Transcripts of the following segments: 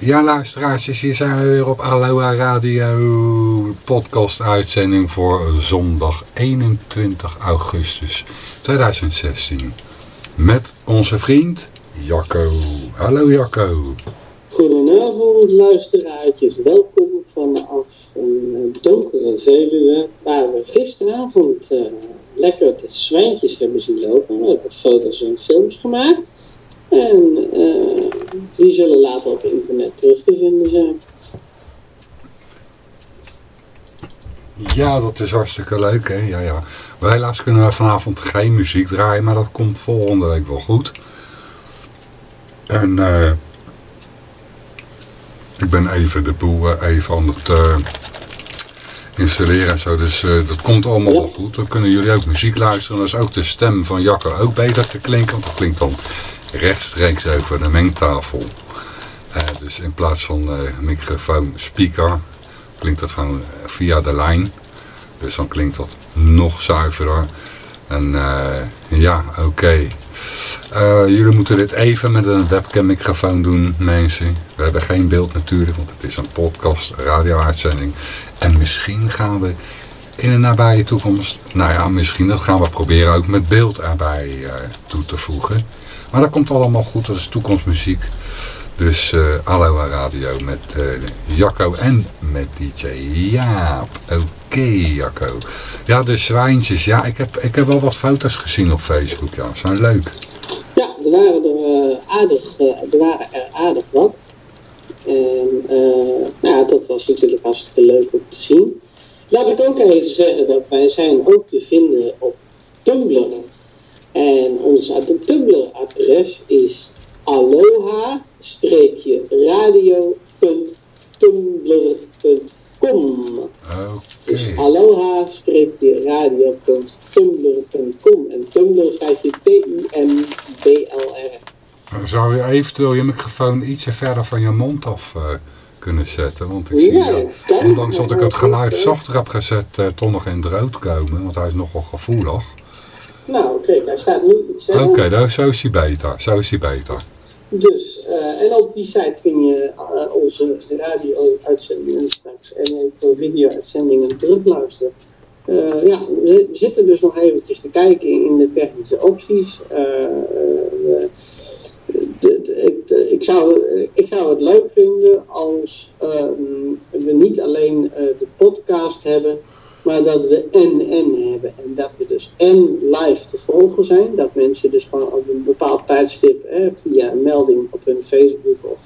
Ja, luisteraars, hier zijn we weer op Aloha Radio podcast uitzending voor zondag 21 augustus 2016. Met onze vriend Jacco. Hallo Jacco. Goedenavond luisteraartjes, welkom vanaf een donkere Veluwe waar we gisteravond uh, lekker de zwijntjes hebben zien lopen. We hebben foto's en films gemaakt. En uh, die zullen later op internet terug te vinden zijn. Ja, dat is hartstikke leuk, hè? Ja, ja. Maar helaas kunnen we vanavond geen muziek draaien, maar dat komt volgende week wel goed. En uh, ik ben even de boel even aan het uh, installeren en zo, dus dat komt allemaal wel goed. Dan kunnen jullie ook muziek luisteren. Dan is ook de stem van Jacco ook beter te klinken, want dat klinkt dan rechtstreeks over de mengtafel. Uh, dus in plaats van uh, microfoon speaker klinkt dat gewoon via de lijn. Dus dan klinkt dat nog zuiverder. En ja, oké. Jullie moeten dit even met een webcam microfoon doen, mensen. We hebben geen beeld natuurlijk, want het is een podcast, radio-uitzending. En misschien gaan we in de nabije toekomst, nou ja, misschien dat gaan we proberen ook met beeld erbij toe te voegen. Maar dat komt allemaal goed, dat is toekomstmuziek. Dus uh, Aloha Radio met uh, Jacco en met DJ Jaap. Oké Jacco. Ja, de zwijntjes. Ja, ik heb, ik heb wel wat foto's gezien op Facebook. Ja, zijn leuk. Ja, er waren er, uh, aardig, er, waren er aardig wat. En nou, dat was natuurlijk hartstikke leuk om te zien. Laat ik ook even zeggen dat wij zijn ook te vinden op Tumblr. En ons Tumblr-adres is aloha-radio.tumblr.com. Okay. Dus aloha-radio.tumblr.com. En Tumblr schrijf je T-U-M-B-L-R. Zou je eventueel je microfoon ietsje verder van je mond af uh, kunnen zetten? Want ik zie, Ja, kan. ondanks dat ik het geluid zachter heb gezet, uh, toch nog in het rood komen. Want hij is nogal gevoelig. Nou, kijk, hij staat nu iets verder. Oké, okay, zo is hij beter. Zo is hij beter. Dus, uh, en op die site kun je uh, onze radio-uitzendingen straks en eventueel video-uitzendingen terugluisteren. Uh, ja, we zitten dus nog eventjes te kijken in de technische opties. De, de, de, ik, zou, ik zou het leuk vinden als um, we niet alleen de podcast hebben, maar dat we en-en hebben. En dat we dus en live te volgen zijn. Dat mensen dus gewoon op een bepaald tijdstip hè, via een melding op hun Facebook of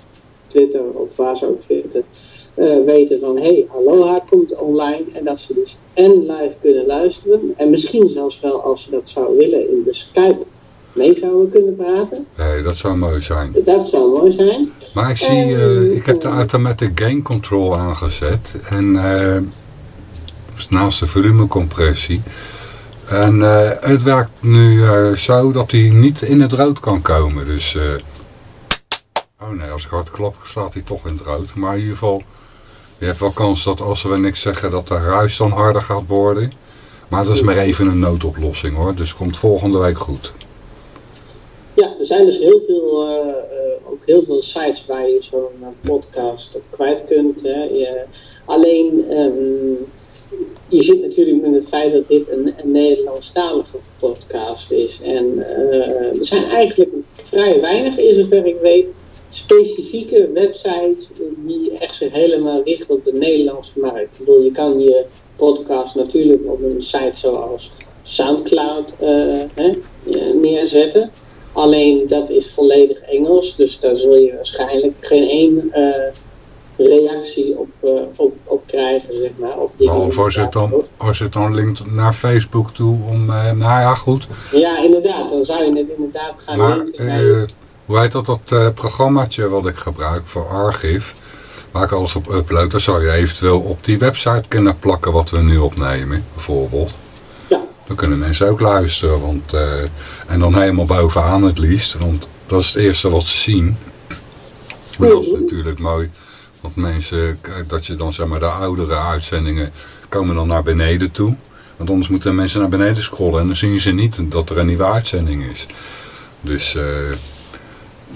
Twitter of waar ze ook zitten. Uh, weten van hé, hey, Aloha komt online. En dat ze dus en live kunnen luisteren. En misschien zelfs wel als ze dat zouden willen in de Skype mee zouden kunnen praten. Nee, dat zou mooi zijn. Dat zou mooi zijn. Maar ik zie, uh, ik heb de automatic gain control aangezet. En... Uh, naast de volumecompressie. En uh, het werkt nu uh, zo dat hij niet in het rood kan komen. Dus, uh, oh nee, als ik hard klap staat hij toch in het rood. Maar in ieder geval, je hebt wel kans dat als we niks zeggen dat de ruis dan harder gaat worden. Maar dat is maar even een noodoplossing hoor, dus komt volgende week goed. Ja, er zijn dus heel veel, ook heel veel sites waar je zo'n podcast op kwijt kunt. Hè. Alleen... Um, je zit natuurlijk met het feit dat dit een, een Nederlandstalige podcast is. En uh, er zijn eigenlijk vrij weinig, in zover ik weet, specifieke websites die echt zich helemaal richten op de Nederlandse markt. Ik bedoel, je kan je podcast natuurlijk op een site zoals Soundcloud uh, hè, neerzetten. Alleen dat is volledig Engels, dus daar zul je waarschijnlijk geen één reactie op, uh, op, op krijgen, zeg maar. Op dingen of als het, dan, als het dan linkt naar Facebook toe om, uh, nou ja, goed. Ja, inderdaad, dan zou je het inderdaad gaan maar, linken uh, Hoe heet dat, dat programmaatje wat ik gebruik voor Archive, waar ik alles op upload, dan zou je eventueel op die website kunnen plakken wat we nu opnemen, bijvoorbeeld. Ja. Dan kunnen mensen ook luisteren, want, en dan helemaal bovenaan het liefst, want dat is het eerste wat ze zien. Maar dat is natuurlijk mooi. Want mensen, dat je dan zeg maar de oudere uitzendingen komen dan naar beneden toe. Want anders moeten mensen naar beneden scrollen en dan zien ze niet dat er een nieuwe uitzending is. Dus uh,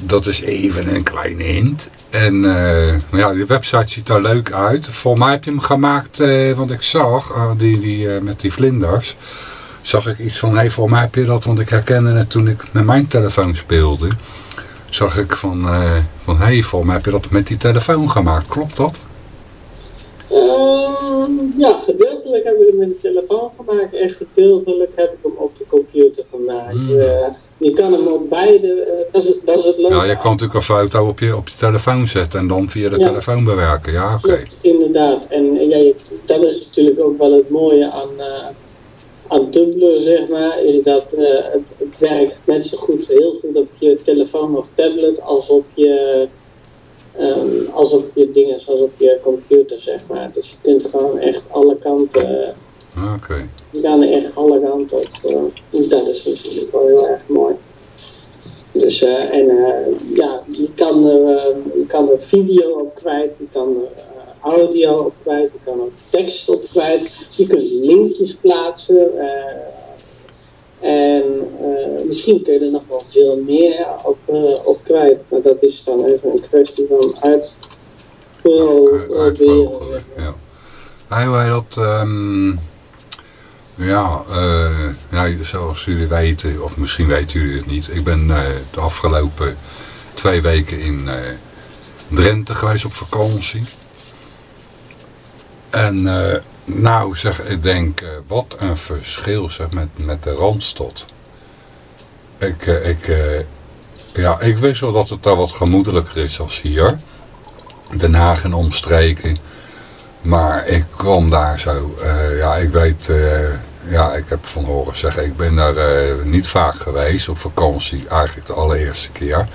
dat is even een kleine hint. En uh, ja, die website ziet er leuk uit. Volgens mij heb je hem gemaakt, want ik zag, uh, die, die, met die vlinders, zag ik iets van, hey, volgens mij heb je dat, want ik herkende het toen ik met mijn telefoon speelde. Zag ik van, van hé, hey, volgens mij heb je dat met die telefoon gemaakt. Klopt dat? Ehm, ja, gedeeltelijk hebben we het met de telefoon gemaakt en gedeeltelijk heb ik hem op de computer gemaakt. Mm. je kan hem op beide, uh, dat, is, dat is het leuke. Ja, je kan natuurlijk een foto op je, op je telefoon zetten en dan via de telefoon bewerken. Ja, oké. Okay. Inderdaad. En ja, dat is natuurlijk ook wel het mooie aan, uh, aan zeg maar, is dat het, het werkt net zo goed, heel goed op je telefoon of tablet als op je Um, als op je dingen, zoals op je computer, zeg maar. Dus je kunt gewoon echt alle kanten. Uh, Oké. Je kan er echt alle kanten op. Uh, dat is natuurlijk wel heel erg mooi. Dus, uh, en ja, je kan, er, je kan er video op kwijt, je kan er audio op kwijt, je kan er tekst op kwijt, je kunt linkjes plaatsen. En uh, misschien kun je er nog wel veel meer op, uh, op kwijt. Maar dat is dan even een kwestie van uitproberen. Ja. Hij wij dat... Um, ja, uh, ja, zoals jullie weten, of misschien weten jullie het niet. Ik ben de afgelopen twee weken in Drenthe geweest op vakantie. En nou zeg, ik denk, uh, wat een verschil zeg, met, met de Randstad. Ik, uh, ik, ja, ik wist wel dat het daar wat gemoedelijker is als hier. Den Haag en omstreken. Maar ik kwam daar zo, ja ik weet, ja ik heb van horen zeggen, ik ben daar niet vaak geweest op vakantie, eigenlijk de allereerste keer.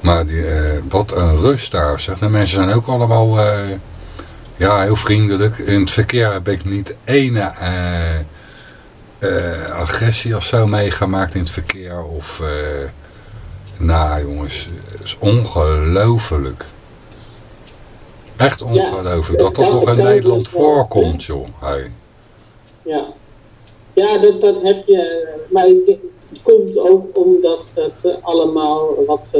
Maar die, wat een rust daar zeg, de mensen zijn ook allemaal ja, heel vriendelijk. In het verkeer heb ik niet ene uh, uh, agressie of zo meegemaakt in het verkeer. Of, nou jongens, het is ongelooflijk. Echt ongelooflijk ja, dat dat nog in Nederland voorkomt, joh. Hey. Ja, ja dat, dat heb je. Maar het komt ook omdat het allemaal wat...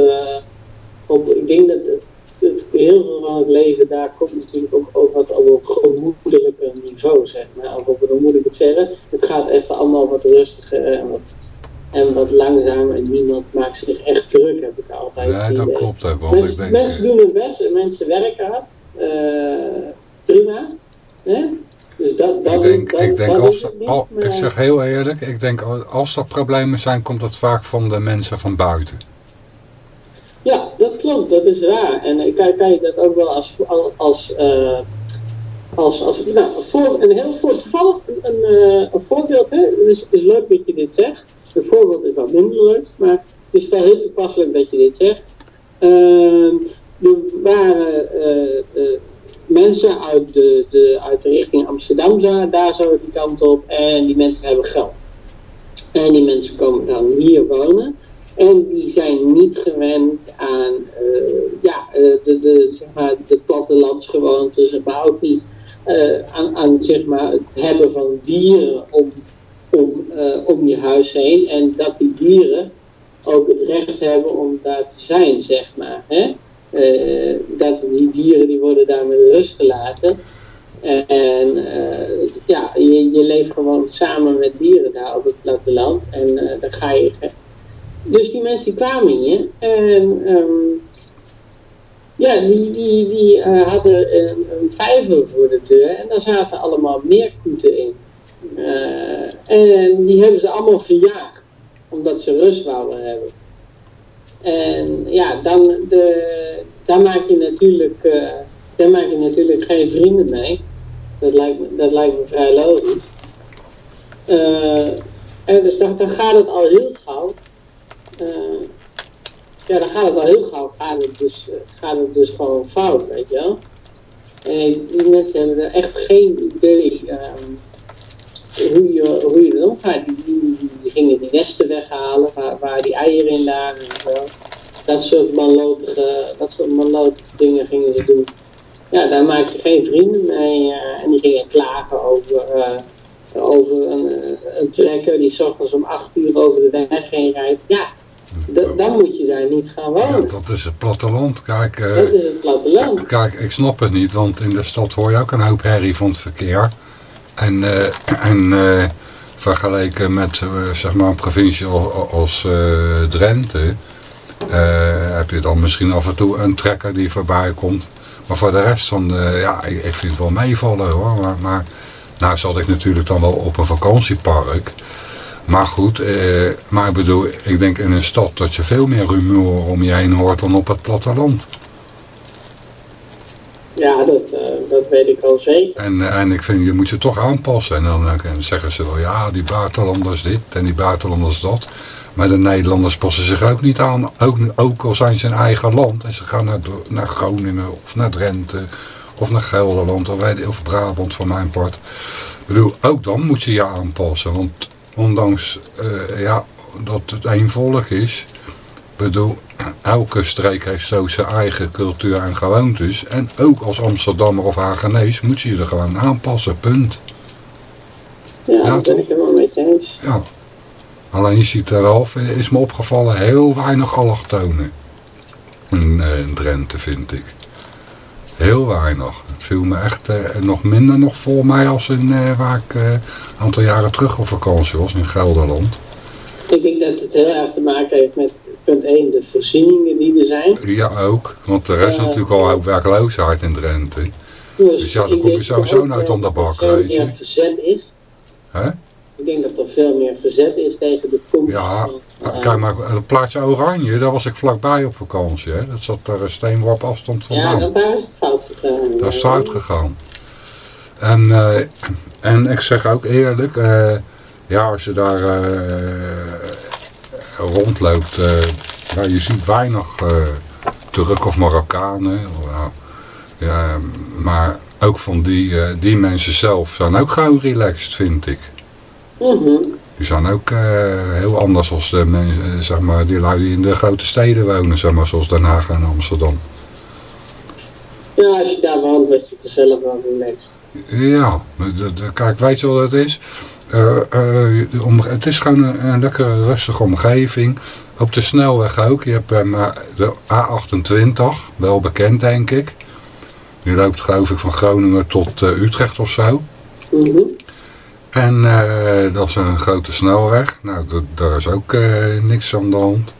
op, ik denk dat het het, heel veel van het leven daar komt natuurlijk op, op wat op een gemoedelijker niveau, zeg maar. Of op, hoe moet ik het zeggen? Het gaat even allemaal wat rustiger en wat, en wat langzamer en niemand maakt zich echt druk, heb ik altijd. Ja, dat klopt ook. Want mensen, mensen doen hun best en mensen werken hard. Uh, prima. Hè? Dus dat, dat, ik denk, dat, ik, denk als, niet, al, ik zeg heel eerlijk, ik denk als er problemen zijn, komt dat vaak van de mensen van buiten. Ja, dat klopt, dat is waar. En kan, kan je dat ook wel als, als, uh, als, als nou, voor, een heel voor, toevallig een, uh, een voorbeeld, hè? Het is, is leuk dat je dit zegt. Een voorbeeld is wat minder leuk, maar het is wel heel toepasselijk dat je dit zegt. Uh, er waren uh, mensen uit de, de, uit de richting Amsterdam, daar zo die kant op, en die mensen hebben geld. En die mensen komen dan hier wonen. En die zijn niet gewend aan uh, ja, uh, de, de, zeg maar, de plattelandsgewoontes, maar ook niet uh, aan, aan zeg maar, het hebben van dieren om, om, om je huis heen. En dat die dieren ook het recht hebben om daar te zijn, zeg maar. Hè? dat die dieren die worden daar met rust gelaten. En ja, je, je leeft gewoon samen met dieren daar op het platteland. En dan ga je dus die mensen kwamen hier en um, ja, die, die, die uh, hadden een, vijver voor de deur en daar zaten allemaal meerkoeten in. Uh, en die hebben ze allemaal verjaagd, omdat ze rust wouden hebben. En ja, dan, de, daar, maak je natuurlijk, uh, daar maak je natuurlijk geen vrienden mee. Dat lijkt me, dat lijkt me vrij logisch. en dus dan, dan gaat het al heel gauw uh, ja, dan gaat het al heel gauw, gaat het dus, uh, gaat het dus gewoon fout, weet je wel. En die mensen hebben er echt geen idee um, hoe, je, hoe je er omgaat. Die, die, gingen die nesten weghalen waar, waar die eieren in lagen en zo. Dat soort manlotige, dat soort manlotige dingen gingen ze doen. Ja, daar maak je geen vrienden mee. Uh, en die gingen klagen over over een, een trekker die ochtends om acht uur over de weg heen rijdt. Ja, D- dan moet je daar niet gaan Ja, wonen. dat is het platteland. Kijk, eh, dat is het platteland. kijk, ik snap het niet, want in de stad hoor je ook een hoop herrie van het verkeer. En, eh, en eh, vergeleken met zeg maar een provincie als, als Drenthe, heb je dan misschien af en toe een trekker die voorbij komt. Maar voor de rest van de, ja, ik, ik vind het wel meevallen hoor. Maar, maar nou zat ik natuurlijk dan wel op een vakantiepark. Maar goed, eh, maar ik bedoel, ik denk in een stad dat je veel meer rumoer om je heen hoort dan op het platteland. Ja, dat, eh, dat weet ik wel zeker. En, en ik vind, je moet je toch aanpassen. En dan eh, zeggen ze wel, ja, die buitenlanders dit en die buitenlanders dat. Maar de Nederlanders passen zich ook niet aan. Ook, ook al zijn ze in eigen land. En ze gaan naar, naar Groningen of naar Drenthe of naar Gelderland of, of Brabant van mijn part. Ik bedoel, ook dan moet je je aanpassen. Want ondanks eh, ja, dat het één volk is. Ik bedoel, elke streek heeft zo zijn eigen cultuur en gewoontes. En ook als Amsterdammer of Hagenees moet je je er gewoon aanpassen, punt. Ja, Ja, dat ben ik wel met je eens. Ja. Alleen je ziet er wel, is me opgevallen, heel weinig allochtonen. In, eh, in Drenthe vind ik. Heel weinig. Het viel me echt eh, nog minder nog voor mij als in, eh, waar ik eh, een aantal jaren terug op vakantie was, in Gelderland. Ik denk dat het heel erg te maken heeft met punt 1, de voorzieningen die er zijn. Ja, ook. Want er is natuurlijk al ook werkloosheid in Drenthe. Dus, Dus ja, dan kom je sowieso nooit de bak, weet je. verzet is. Hè? Ik denk dat er veel meer verzet is tegen de komst Ja, van... eh, kijk maar, het plaatsje Oranje, daar was ik vlakbij op vakantie. Hè? Dat zat daar een steenworp afstand ja, vandaan. dat, daar is het fout gegaan. Dat is fout gegaan. En, eh, en ik zeg ook eerlijk, eh, ja, als je daar rondloopt, ja, je ziet weinig eh Turk of Marokkanen. of, nou, ja, maar ook van die, die mensen zelf zijn ook gewoon relaxed, vind ik. Mhm. Die zijn ook eh, heel anders als de mensen, eh, zeg maar, die lui die in de grote steden wonen, zeg maar, zoals Den Haag en Amsterdam. Ja, als je daar woont, word je vanzelf wel relaxed. Ja, kijk, weet je wat het is? Eh, om- het is gewoon een, een lekkere rustige omgeving. Op de snelweg ook. Je hebt maar de A28, wel bekend denk ik. Die loopt geloof ik van Groningen tot Utrecht of zo. Mhm. En eh, dat is een grote snelweg. Nou, da- daar is ook eh, niks aan de hand.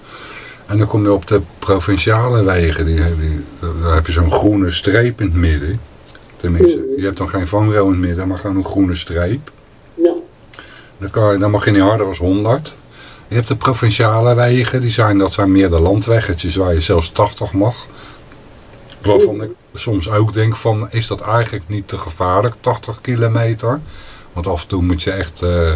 En dan kom je op de provinciale wegen. Die, die, daar heb je zo'n groene streep in het midden. Tenminste, je hebt dan geen vangrail in het midden, maar gewoon een groene streep. Ja. Dan, kan je, dan mag je niet harder als 100. Je hebt de provinciale wegen, die zijn, dat zijn meer de landweggetjes waar je zelfs 80 mag. Waarvan ik soms ook denk van, is dat eigenlijk niet te gevaarlijk, 80 kilometer? Want af en toe moet je echt eh,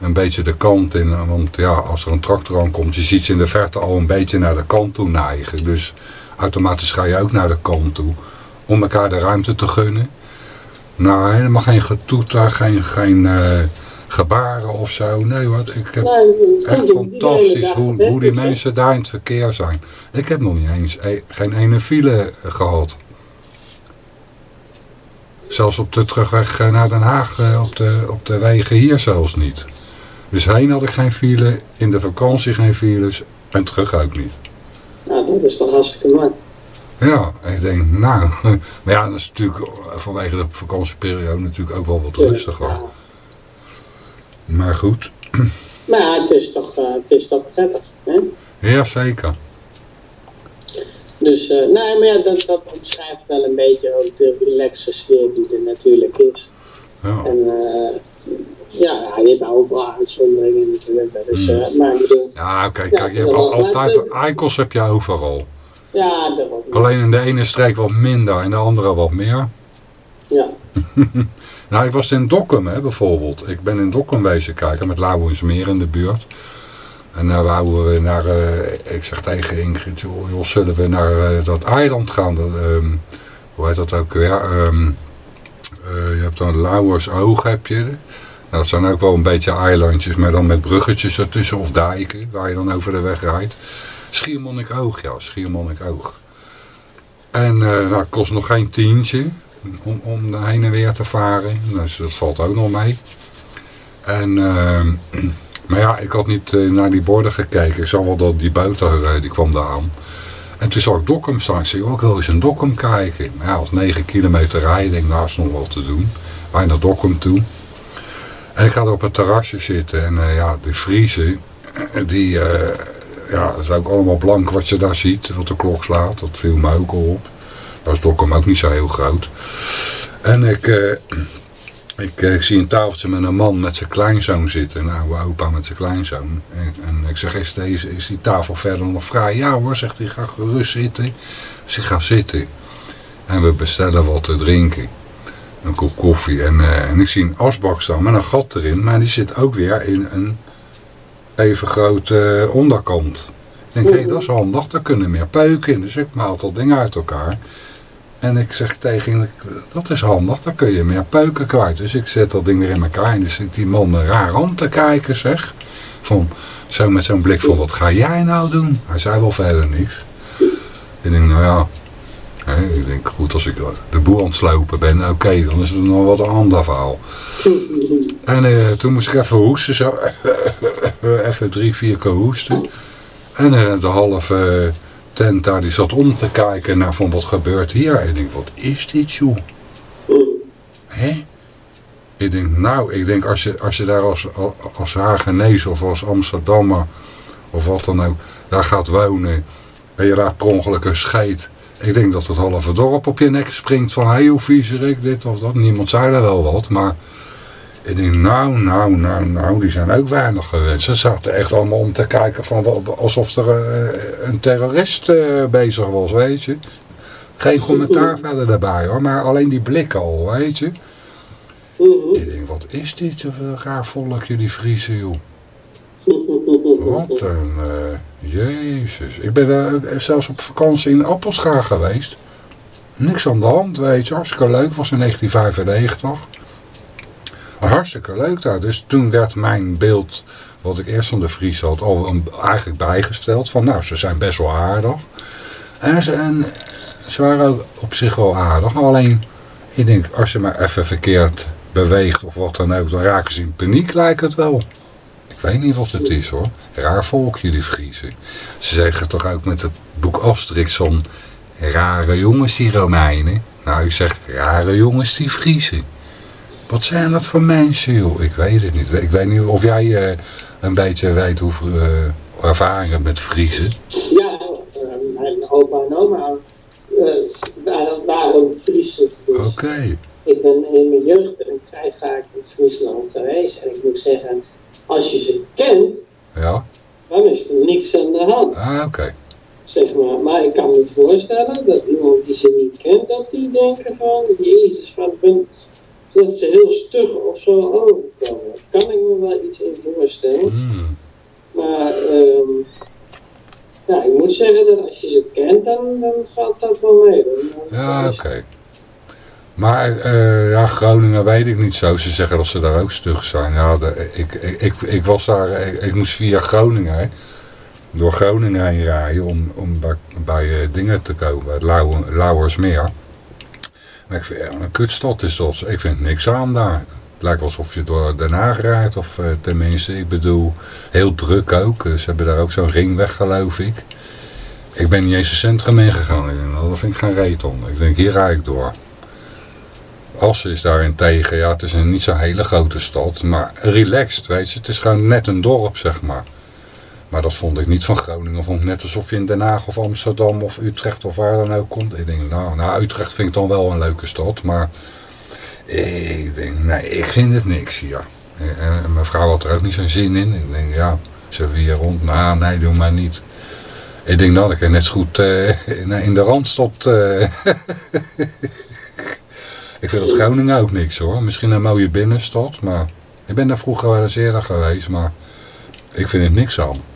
een beetje de kant in. Want ja, als er een tractor aankomt, je ziet ze in de verte al een beetje naar de kant toe neigen. Dus automatisch ga je ook naar de kant toe. Om elkaar de ruimte te gunnen. Nou, helemaal geen getoeter, geen, geen eh, gebaren of zo. Nee hoor, ik heb echt fantastisch hoe, hoe die mensen daar in het verkeer zijn. Ik heb nog niet eens e- geen ene file eh, gehad. Zelfs op de terugweg eh, naar Den Haag, eh, op de, op de wegen hier zelfs niet. Dus heen had ik geen file, in de vakantie geen files en terug ook niet. Nou, dat is toch hartstikke mooi. Ja, ik denk, nou, maar ja, dat is natuurlijk vanwege de vakantieperiode natuurlijk ook wel wat rustiger. Ja. Maar goed, Maar ja, het is toch, eh, het is toch prettig. Hè? ja zeker. Dus, eh, nee, maar ja, dat, dat omschrijft wel een beetje ook de relaxe sfeer die er natuurlijk is. Ja. En eh, ja, ja, je hebt overal uitzonderingen natuurlijk. Dat is, maar ik bedoel, Ja, oké, Ja, kijk, je hebt al- altijd, eikels heb je overal. ja, daarom. Alleen in de ene streek wat minder, in de andere wat meer. Ja, Nou, ik was in Dokkum, hè, bijvoorbeeld. Ik ben in Dokkum wezen kijken met Lauwensmeer in de buurt. En daar wouden we naar, eh, ik zeg tegen Ingrid, joh, zullen we naar eh, dat eiland gaan? Dat, ehm, hoe heet dat ook weer? Ehm, eh, je hebt dan Lauwers Oog, heb je. Nou, dat zijn ook wel een beetje eilandjes, maar dan met bruggetjes ertussen of dijken, waar je dan over de weg rijdt. Schiermonnikoog, ja, Schiermonnikoog. En eh nou, het kost nog geen tientje om, om heen en weer te varen. Dus dat valt ook nog mee. En, ehm, Maar ja, ik had niet eh, naar die borden gekeken. Ik zag wel dat die buiten, uh, die kwam daar aan. En toen zag ik Dokkum staan. Ik zei, ook wel eens een Dokkum kijken. Maar ja, als 9 kilometer rijden, denk ik, nou is nog wel te doen. Wij naar Dokkum toe. En ik ga er op het terrasje zitten. En uh, ja, de Friese, die, ja, dat is ook allemaal blank wat je daar ziet. Wat de klok slaat, dat viel me ook al op. Dat is Dokkum ook niet zo heel groot. En ik, ik, ik, zie een tafeltje met een man met zijn kleinzoon zitten. Een oude opa met zijn kleinzoon. En, en ik zeg, is, deze, is die tafel verder nog vrij? Ja hoor, zegt hij, ga gerust zitten. Dus ik ga zitten. En we bestellen wat te drinken. Een kop koffie. En, uh, en ik zie een asbak staan met een gat erin. Maar die zit ook weer in een even grote onderkant. Ik denk, hé, hey, dat is handig. Daar kunnen meer peuken in. Dus ik maal dat ding uit elkaar. En ik zeg tegen dat is handig, dan kun je meer peuken kwijt. Dus ik zet dat ding weer in elkaar en dan zit die man me raar aan te kijken, zeg. Van, zo met zo'n blik van, wat ga jij nou doen? Hij zei wel verder niks. Ik nou ja, ik denk, goed, als ik de boer aan het slopen ben, oké, dan is het nog wat een ander verhaal. En uh, toen moest ik even hoesten, zo, even drie, vier keer hoesten. En uh, de halve... Tent daar, die zat om te kijken naar van wat gebeurt hier. En ik denk, wat is dit joh? Hé? Ik denk, nou, ik denk als je, als je daar als, als of als Amsterdammer of wat dan ook, daar gaat wonen en je raakt per ongeluk een scheet. Ik denk dat het halve dorp op je nek springt van, hé, hey, hoe viezerik, dit of dat. Niemand zei daar wel wat, maar ik denk, nou, nou, nou, nou, die zijn ook weinig gewend. Ze zaten echt allemaal om te kijken van alsof er uh, een terrorist uh, bezig was, weet je. Geen commentaar verder daarbij hoor, maar alleen die blikken al, weet je. Ik denk, wat is dit een raar volkje, die Friese, joh. Wat een, uh, jezus. Ik ben uh, zelfs op vakantie in Appelschaar geweest. Niks aan de hand, weet je. Hartstikke leuk, was in 1995. Hartstikke leuk daar. Dus toen werd mijn beeld, wat ik eerst van de Fries had, eigenlijk bijgesteld. Van nou, ze zijn best wel aardig. En ze, en ze waren ook op zich wel aardig. Alleen, ik denk, als je maar even verkeerd beweegt of wat dan ook, dan raken ze in paniek, lijkt het wel. Ik weet niet wat het is hoor. Raar volkje, die Friesen. Ze zeggen toch ook met het boek Asterix van rare jongens, die Romeinen. Nou, ik zeg rare jongens, die Friesen. Wat zijn dat voor mensen, joh? Ik weet het niet. Ik weet niet of jij uh, een beetje weet hoeveel uh, ervaringen met Friesen. Ja, uh, mijn opa en oma waren, waren Friesen. Dus Oké. Okay. Ik ben in mijn jeugd ben ik vrij vaak in Friesland geweest. En ik moet zeggen, als je ze kent, ja. dan is er niks aan de hand. Ah, oké. Okay. Zeg maar, maar ik kan me voorstellen dat iemand die ze niet kent, dat die denken van, Jezus, wat ben dat ze heel stug of zo overkomen. Kan ik me wel iets in voorstellen. Mm. Maar um, ja, ik moet zeggen dat als je ze kent, dan, dan valt dat wel mee. Dan, ja, oké. Okay. Maar uh, ja, Groningen weet ik niet zo. Ze zeggen dat ze daar ook stug zijn. Ja, de, ik, ik, ik, ik, was daar, ik, ik, moest via Groningen, hè, door Groningen heen rijden om, om bij, bij uh, dingen te komen, Lauw, Lauwersmeer. Ik vind, ja, een kutstad is dat. Ik vind niks aan daar. Het lijkt alsof je door Den Haag rijdt. Of uh, tenminste, ik bedoel, heel druk ook. Ze hebben daar ook zo'n ringweg, geloof ik. Ik ben niet eens het centrum ingegaan. Nou, dat vind ik geen reet om. Ik denk, hier rijd ik door. Assen is daarentegen, ja, het is een niet zo'n hele grote stad. Maar relaxed, weet je. Het is gewoon net een dorp, zeg maar. Maar dat vond ik niet van Groningen. Vond ik net alsof je in Den Haag of Amsterdam of Utrecht of waar dan ook komt. Ik denk, nou, nou Utrecht vind ik dan wel een leuke stad. Maar ik denk, nee, ik vind het niks hier. En mijn vrouw had er ook niet zo'n zin in. Ik denk, ja, ze weer rond. Nou, nee, doe maar niet. Ik denk, nou, ik kan net zo goed uh, in de Randstad... Uh, ik vind het Groningen ook niks hoor. Misschien een mooie binnenstad, maar... Ik ben daar vroeger wel eens eerder geweest, maar... Ik vind het niks aan.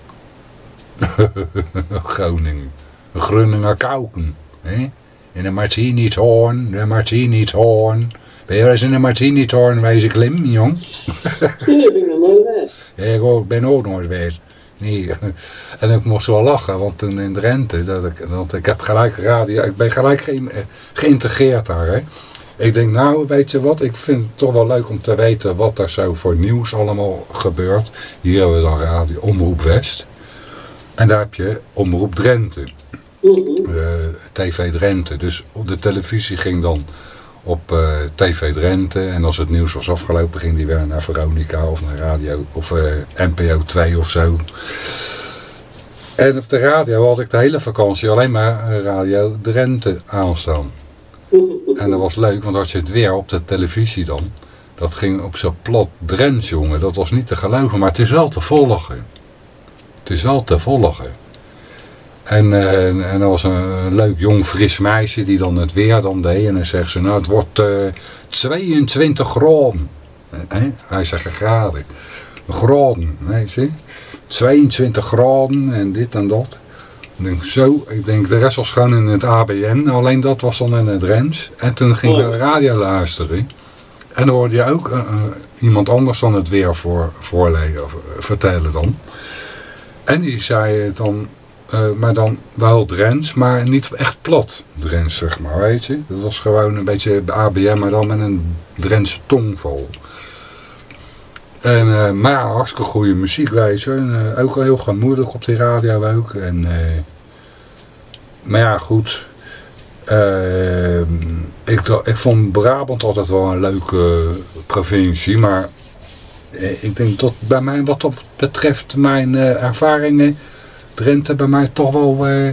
Groningen. Groninger kauken. Hè? In een martini toorn, de martini toorn. Ben je wel eens in een martini toorn wezen klim, jong? Nee, ben ik nog nooit geweest. Ja, ik ook, ben ook nooit geweest. Nee. En ik moest wel lachen, want toen in Drenthe, dat ik, want ik heb gelijk radio, ik ben gelijk ge, geïntegreerd daar. Hè? Ik denk, nou, weet je wat, ik vind het toch wel leuk om te weten wat er zo voor nieuws allemaal gebeurt. Hier hebben we dan radio Omroep West. En daar heb je Omroep Drenthe. Mhm. eh, TV Drenthe. Dus op de televisie ging dan op eh, TV Drenthe. En als het nieuws was afgelopen, ging die weer naar Veronica of naar radio of eh, NPO 2 of zo. En op de radio had ik de hele vakantie alleen maar Radio Drenthe aanstaan. En dat was leuk, want als je het weer op de televisie dan, dat ging op zo'n plat Drents, jongen. Dat was niet te geloven, maar het is wel te volgen. Het is wel te volgen. En, eh, en er was een leuk jong fris meisje die dan het weer dan deed. En dan zegt ze, nou het wordt eh 22 graden. Eh, Hij zegt graden. Graden, weet je. 22 graden en dit en dat. Ik denk zo, ik denk de rest was gewoon in het ABN. Alleen dat was dan in het Rens. En toen ging ik naar de radio luisteren. En dan hoorde je ook iemand anders dan het weer voor, voorlezen of vertellen dan. En die zei het dan, eh, maar dan wel Drents, maar niet echt plat Drents, zeg maar, weet je. Dat was gewoon een beetje ABM, maar dan met een Drentse tongval. En, eh, maar hartstikke goede muziek, weet je. En, eh, ook heel gemoedelijk op die radio ook. En, maar ja, goed. Eh, ik, ik vond Brabant altijd wel een leuke provincie, maar ik denk dat bij mij wat dat betreft mijn eh, ervaringen Drenthe bij mij toch wel eh,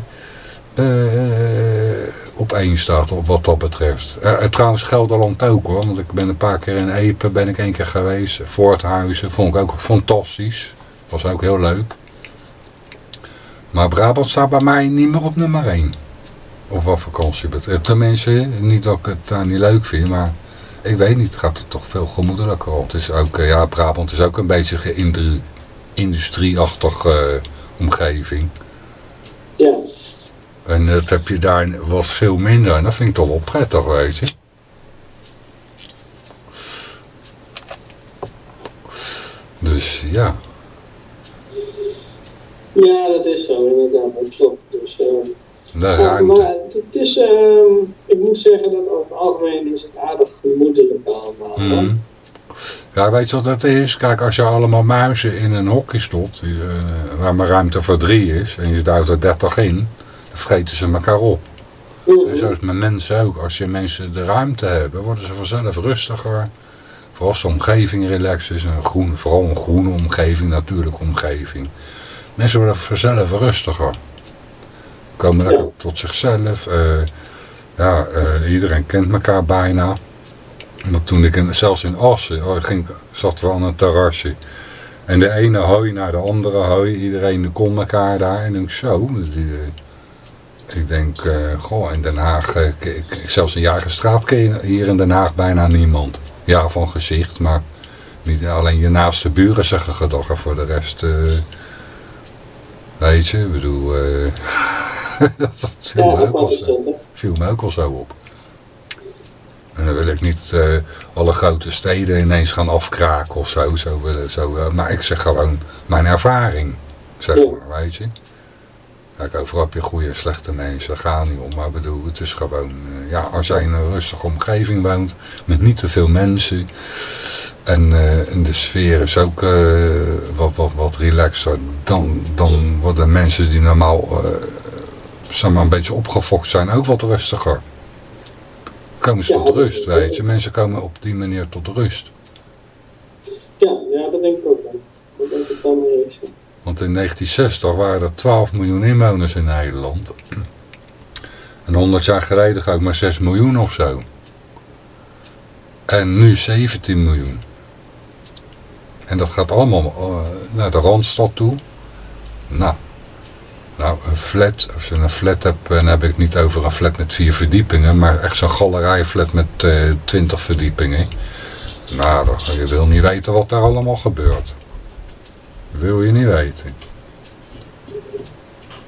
eh, op één staat op wat dat betreft. Eh, en trouwens Gelderland ook hoor, want ik ben een paar keer in Epe ben ik één keer geweest. Voorthuizen vond ik ook fantastisch. Was ook heel leuk. Maar Brabant staat bij mij niet meer op nummer 1. Of wat vakantie betreft. Tenminste, niet dat ik het daar niet leuk vind, maar ik weet niet, het gaat er toch veel gemoedelijker op. Het is ook, eh, ja, Brabant is ook een beetje geïndru- industrieachtig eh, omgeving. Ja. En dat heb je daar wat veel minder. En dat vind ik toch wel prettig, weet je. Dus ja. ja, dat is zo inderdaad, dat klopt. Dus, eh, De ruimte. maar het is, ehm, ik moet zeggen dat over het algemeen is het aardig gemoedelijk allemaal. Mhm. Ja, weet je wat dat is? Kijk, als je allemaal muizen in een hokje stopt, eh, waar maar ruimte voor drie is, en je duwt er 30 in, dan vreten ze elkaar op. En zo is het met mensen ook. Als je mensen de ruimte hebben, worden ze vanzelf rustiger. Vooral als de omgeving relaxed is. Een groen, vooral een groene omgeving, natuurlijke omgeving. Mensen worden vanzelf rustiger. Komen lekker tot zichzelf. eh, ja, eh, iedereen kent elkaar bijna. Want toen ik in, zelfs in Assen oh, ging, zat we aan een terrasje. En de ene hooi naar de andere hooi. Iedereen kon elkaar daar. En ik zo. Die, eh, ik denk, goh, in Den Haag, ik, zelfs in Jagerstraat ken je hier in Den Haag bijna niemand. Ja, van gezicht, maar niet alleen je naaste buren zeggen gedag en voor de rest, weet je, ik bedoel, dat viel Ja, me ook al viel ook al zo op. En dan wil ik niet eh, alle grote steden ineens gaan afkraken of zo, zo, willen, zo eh, maar ik zeg gewoon mijn ervaring, zeg Ja. maar, weet je. Kijk, overal heb je goede en slechte mensen, daar gaat niet om. Maar bedoel, het is gewoon, eh, ja, als jij in een rustige omgeving woont, met niet te veel mensen. En, eh, en de sfeer is ook eh, wat, wat, wat relaxer. Dan, dan worden mensen die normaal eh, zeg maar een beetje opgefokt zijn ook wat rustiger. Komen ze Ja, tot rust, weet je. Mensen komen op die manier tot rust. Ja, ja, dat denk ik ook wel. Dat denk ik wel mee eens. Want in 1960 waren er 12 miljoen inwoners in Nederland. En 100 jaar geleden ga ik maar 6 miljoen of zo. En nu 17 miljoen. En dat gaat allemaal eh, naar de Randstad toe. Nou, nou, een flat, als je een flat hebt, dan heb ik niet over een flat met vier verdiepingen, maar echt zo'n galerijflat met eh 20 verdiepingen. Nou, je wil niet weten wat daar allemaal gebeurt. Wil je niet weten.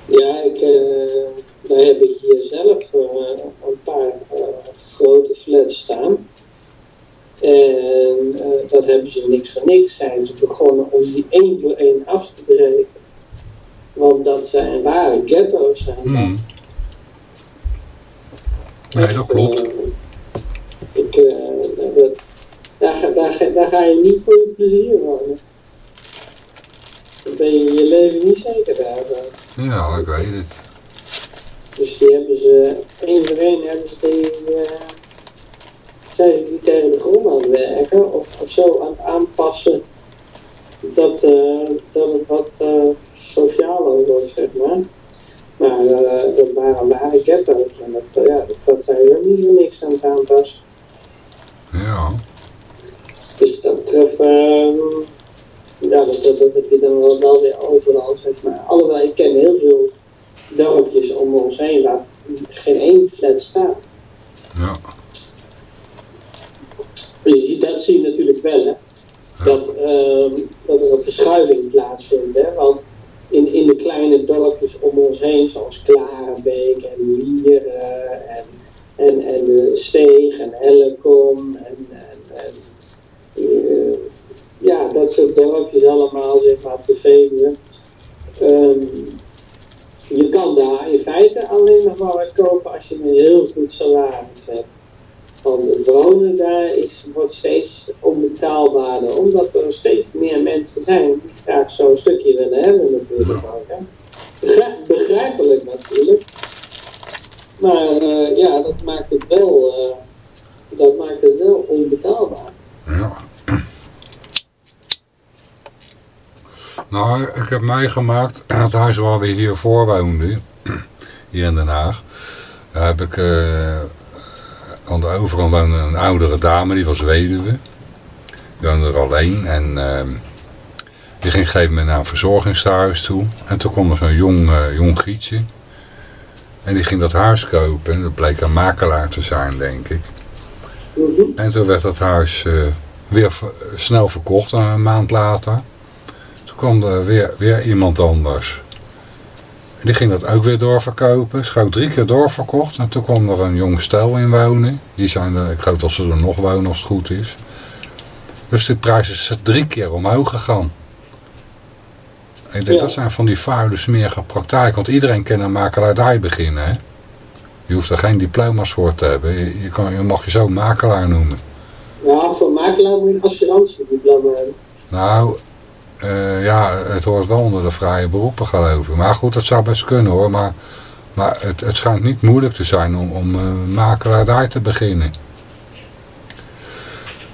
Ja, ik, eh, wij hebben hier zelf eh, een paar eh, grote flats staan. En eh, dat hebben ze niks voor niks. Zijn ze begonnen om die één voor één af te breken. Want dat zijn ware ghetto's. Zijn dat. Hmm. Nee, dat klopt. Eh, ik ik, uh, daar, daar, daar ga je niet voor je plezier wonen. Dan ben je je leven niet zeker daar. Ja, ik weet het. Dus die hebben ze, één voor één hebben ze die, uh, zijn ze die tegen de grond aan het werken of, of zo aan het aanpassen dat, uh, dat het wat uh, socialer wordt, zeg maar. Maar uh, dat waren ware ghetto's en dat, ja, dat, zijn er niet zo niks aan het aanpassen. Ja. Dus dat betreft, uh, ja, dat, dat, dat, heb je dan wel, wel weer overal, zeg maar. Alhoewel, ik ken heel veel dorpjes om ons heen waar geen één flat staat. Ja. Dus dat zie je natuurlijk wel, hè. Dat, uh, dat er een verschuiving plaatsvindt, hè. Want in, in de kleine dorpjes om ons heen, zoals Klarenbeek en Lieren en, en, en de Steeg en Ellecom en, en, uh, ja, dat soort dorpjes allemaal, zeg maar, op de Veluwe. Um, je kan daar in feite alleen nog maar wat kopen als je een heel goed salaris hebt. Want het wonen daar is, wordt steeds onbetaalbaarder, omdat er steeds meer mensen zijn die graag zo'n stukje willen hebben natuurlijk ook. Hè. Begrijp, begrijpelijk natuurlijk. Maar uh, ja, dat maakt het wel, uh, dat maakt het wel onbetaalbaar. Ja. Nou, ik heb meegemaakt, het huis waar we hiervoor woonden, hier in Den Haag, daar heb ik, uh, aan de woonde een oudere dame, die was weduwe. Die woonde er alleen en uh, die ging op een gegeven moment naar een verzorgingstehuis toe. En toen kwam er zo'n jong, uh, jong gietje. En die ging dat huis kopen en dat bleek een makelaar te zijn, denk ik. En toen werd dat huis weer snel verkocht, een maand later. Toen kwam er weer, weer iemand anders. Die ging dat ook weer doorverkopen. Ook drie keer doorverkocht. En toen kwam er een jong stel in wonen. Die zijn er, ik geloof dat ze er nog wonen als het goed is. Dus de prijs is drie keer omhoog gegaan. Ik denk, ja. dat zijn van die vuile smerige praktijken. Want iedereen kan een makelaardij beginnen. Hè? Je hoeft er geen diploma's voor te hebben. Je, je, kan, je mag je zo makelaar noemen. Ja, voor makelaar moet je een assurantiediploma hebben. Nou, uh, ja, het hoort wel onder de vrije beroepen geloof ik. Maar goed, dat zou best kunnen hoor. Maar, maar het, het schijnt niet moeilijk te zijn om, om uh, makelaardij te beginnen.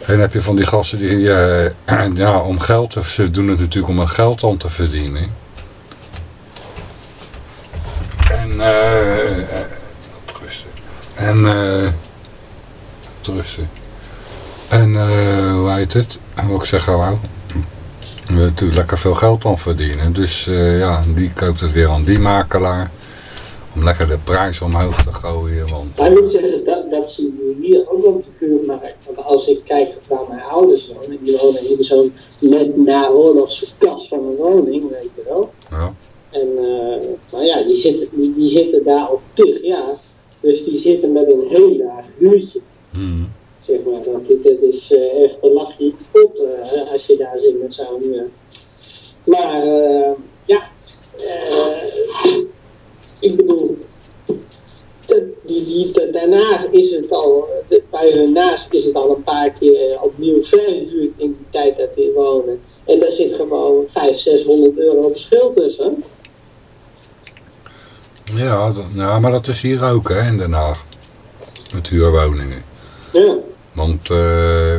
En heb je van die gasten die, uh, ja, om geld te, ze doen het natuurlijk om een geld aan te verdienen. En, eh. En, eh, rusten. En, hoe heet het? Hoe ik zeggen wou? Natuurlijk lekker veel geld aan verdienen. Dus uh, ja, die koopt het weer aan die makelaar. Om lekker de prijs omhoog te gooien. Want, maar ik moet zeggen, dat, dat zien we hier ook op de buurmarkt. Want als ik kijk waar mijn ouders wonen, die wonen in zo'n net naoorlogse kas van een woning, weet je wel. Ja. En, uh, maar ja, die zitten, die, die zitten daar al tig jaar. Dus die zitten met een heel laag huurtje. Hmm. Zeg maar, dat, dat is echt een lachje kapot uh, als je daar zit met zo'n muur. Maar uh, ja, ik bedoel, de, die, die, daarnaast is het al, de, bij hun naast is het al een paar keer opnieuw verhuurd in die tijd dat die wonen. En daar zit gewoon 500, 600 euro verschil tussen. Ja, dat, ja, maar dat is hier ook hè, in Den Haag. Met huurwoningen. Ja. Want, uh,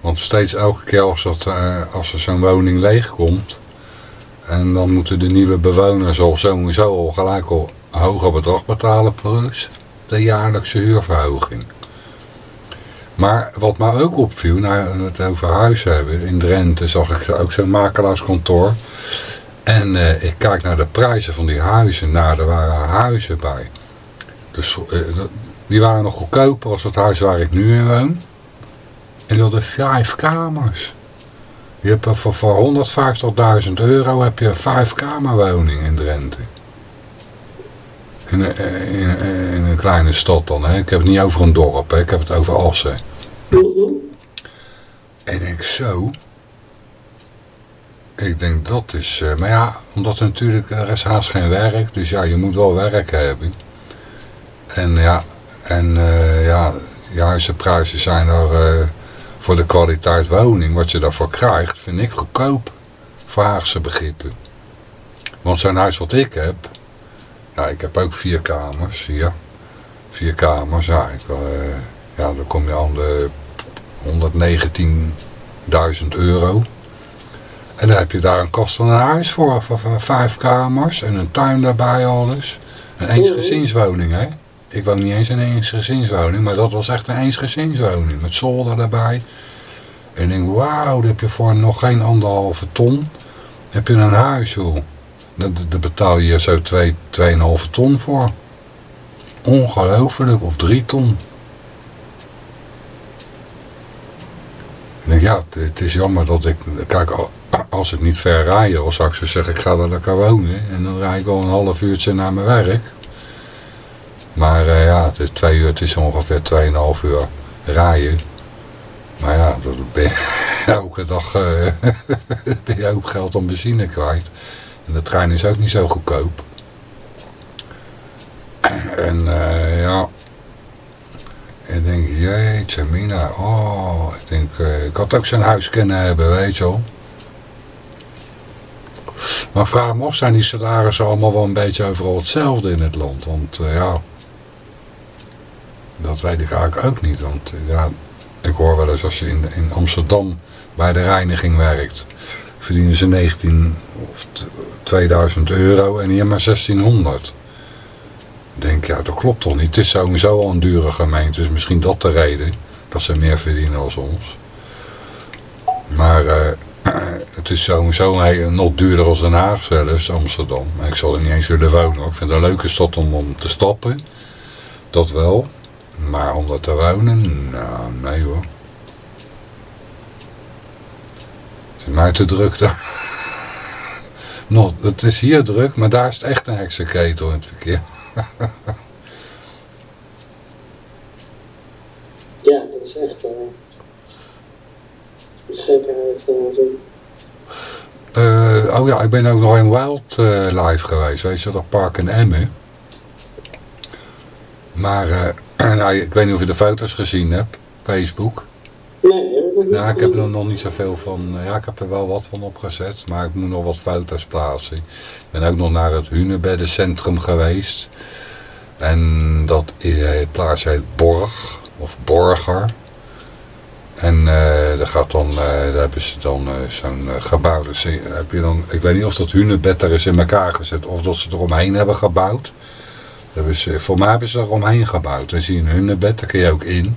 want steeds elke keer als, dat, uh, als er zo'n woning leegkomt... en dan moeten de nieuwe bewoners al sowieso al gelijk al hoger bedrag betalen plus de jaarlijkse huurverhoging. Maar wat mij ook opviel, nou het over huizen hebben, in Drenthe zag ik ook zo'n makelaarskantoor. En uh, ik kijk naar de prijzen van die huizen, nou er waren huizen bij. Dus die waren nog goedkoper als het huis waar ik nu in woon. En die hadden vijf kamers. Je hebt voor, voor 150.000 euro heb je een vijfkamerwoning in Drenthe. In, in, in, een kleine stad dan. Hè. Ik heb het niet over een dorp, hè. ik heb het over Assen. En ik zo. Ik denk dat is... Uh, maar ja, omdat er natuurlijk, er is haast geen werk. Dus ja, je moet wel werk hebben. En ja, en uh, ja, die huizenprijzen zijn er voor de kwaliteit woning, wat je daarvoor krijgt, vind ik goedkoop. Voor Haagse begrippen. Want zo'n huis wat ik heb, ja, ik heb ook vier kamers hier. Vier kamers, ja, ik, ja dan kom je aan de 119.000 euro. En dan heb je daar een kost van een huis voor, van vijf kamers en een tuin daarbij alles. Een eensgezinswoning, hè. Ik woon niet eens in een eensgezinswoning, maar dat was echt een eensgezinswoning. Met zolder daarbij. En ik denk, wauw, daar heb je voor nog geen anderhalve ton. Heb je een huis, joh. Daar betaal je zo 2,5 ton voor. Ongelooflijk, of 3 ton. Ik denk, ja, het is jammer dat ik... Kijk, als ik niet ver rijden was, zou ik zo zeggen, ik ga daar lekker wonen. En dan rijd ik al een half uurtje naar mijn werk. Maar uh, ja, het twee uur, het is ongeveer 2,5 uur rijden. Maar ja, dat elke dag uh, ben je ook geld om benzine kwijt. En de trein is ook niet zo goedkoop. En uh, ja, ik denk, jeetje mina, oh, ik denk, ik had ook zijn huis kunnen hebben, weet je wel. Maar vraag me of zijn die salarissen allemaal wel een beetje overal hetzelfde in het land. Want ja, dat weet ik eigenlijk ook niet. Want uh, ja, ik hoor wel eens als je in, in Amsterdam bij de reiniging werkt. Verdienen ze 19 of 2000 euro en hier maar 1600. Ik denk, ja dat klopt toch niet. Het is sowieso al een dure gemeente. Dus misschien dat de reden dat ze meer verdienen als ons. Maar... Uh, het is sowieso nog duurder als Den Haag zelfs, Amsterdam. Ik zal er niet eens willen wonen. Ik vind het een leuke stad om, om te stappen. Dat wel. Maar om daar te wonen, nou, nee hoor. Het is mij te druk daar. Nog, het is hier druk, maar daar is het echt een heksenketel in het verkeer. ja, dat is echt... Uh uh, oh ja, ik ben ook nog in Wildlife uh, geweest, weet je, dat park in Emmen. Maar, uh, nou, ik weet niet of je de foto's gezien hebt, Facebook. Nee, nou, ik heb er nog niet zoveel van, ja, ik heb er wel wat van opgezet, maar ik moet nog wat foto's plaatsen. Ik ben ook nog naar het Hunebeddencentrum geweest. En dat plaats heet Borg, of Borger. En uh, daar, gaat dan, uh, daar hebben ze dan uh, zo'n gebouw. Dus heb je dan, ik weet niet of dat hunebed er is in elkaar gezet of dat ze er omheen hebben gebouwd. Hebben voor mij hebben ze er omheen gebouwd. Dan zie je een hunebed, daar kun je ook in.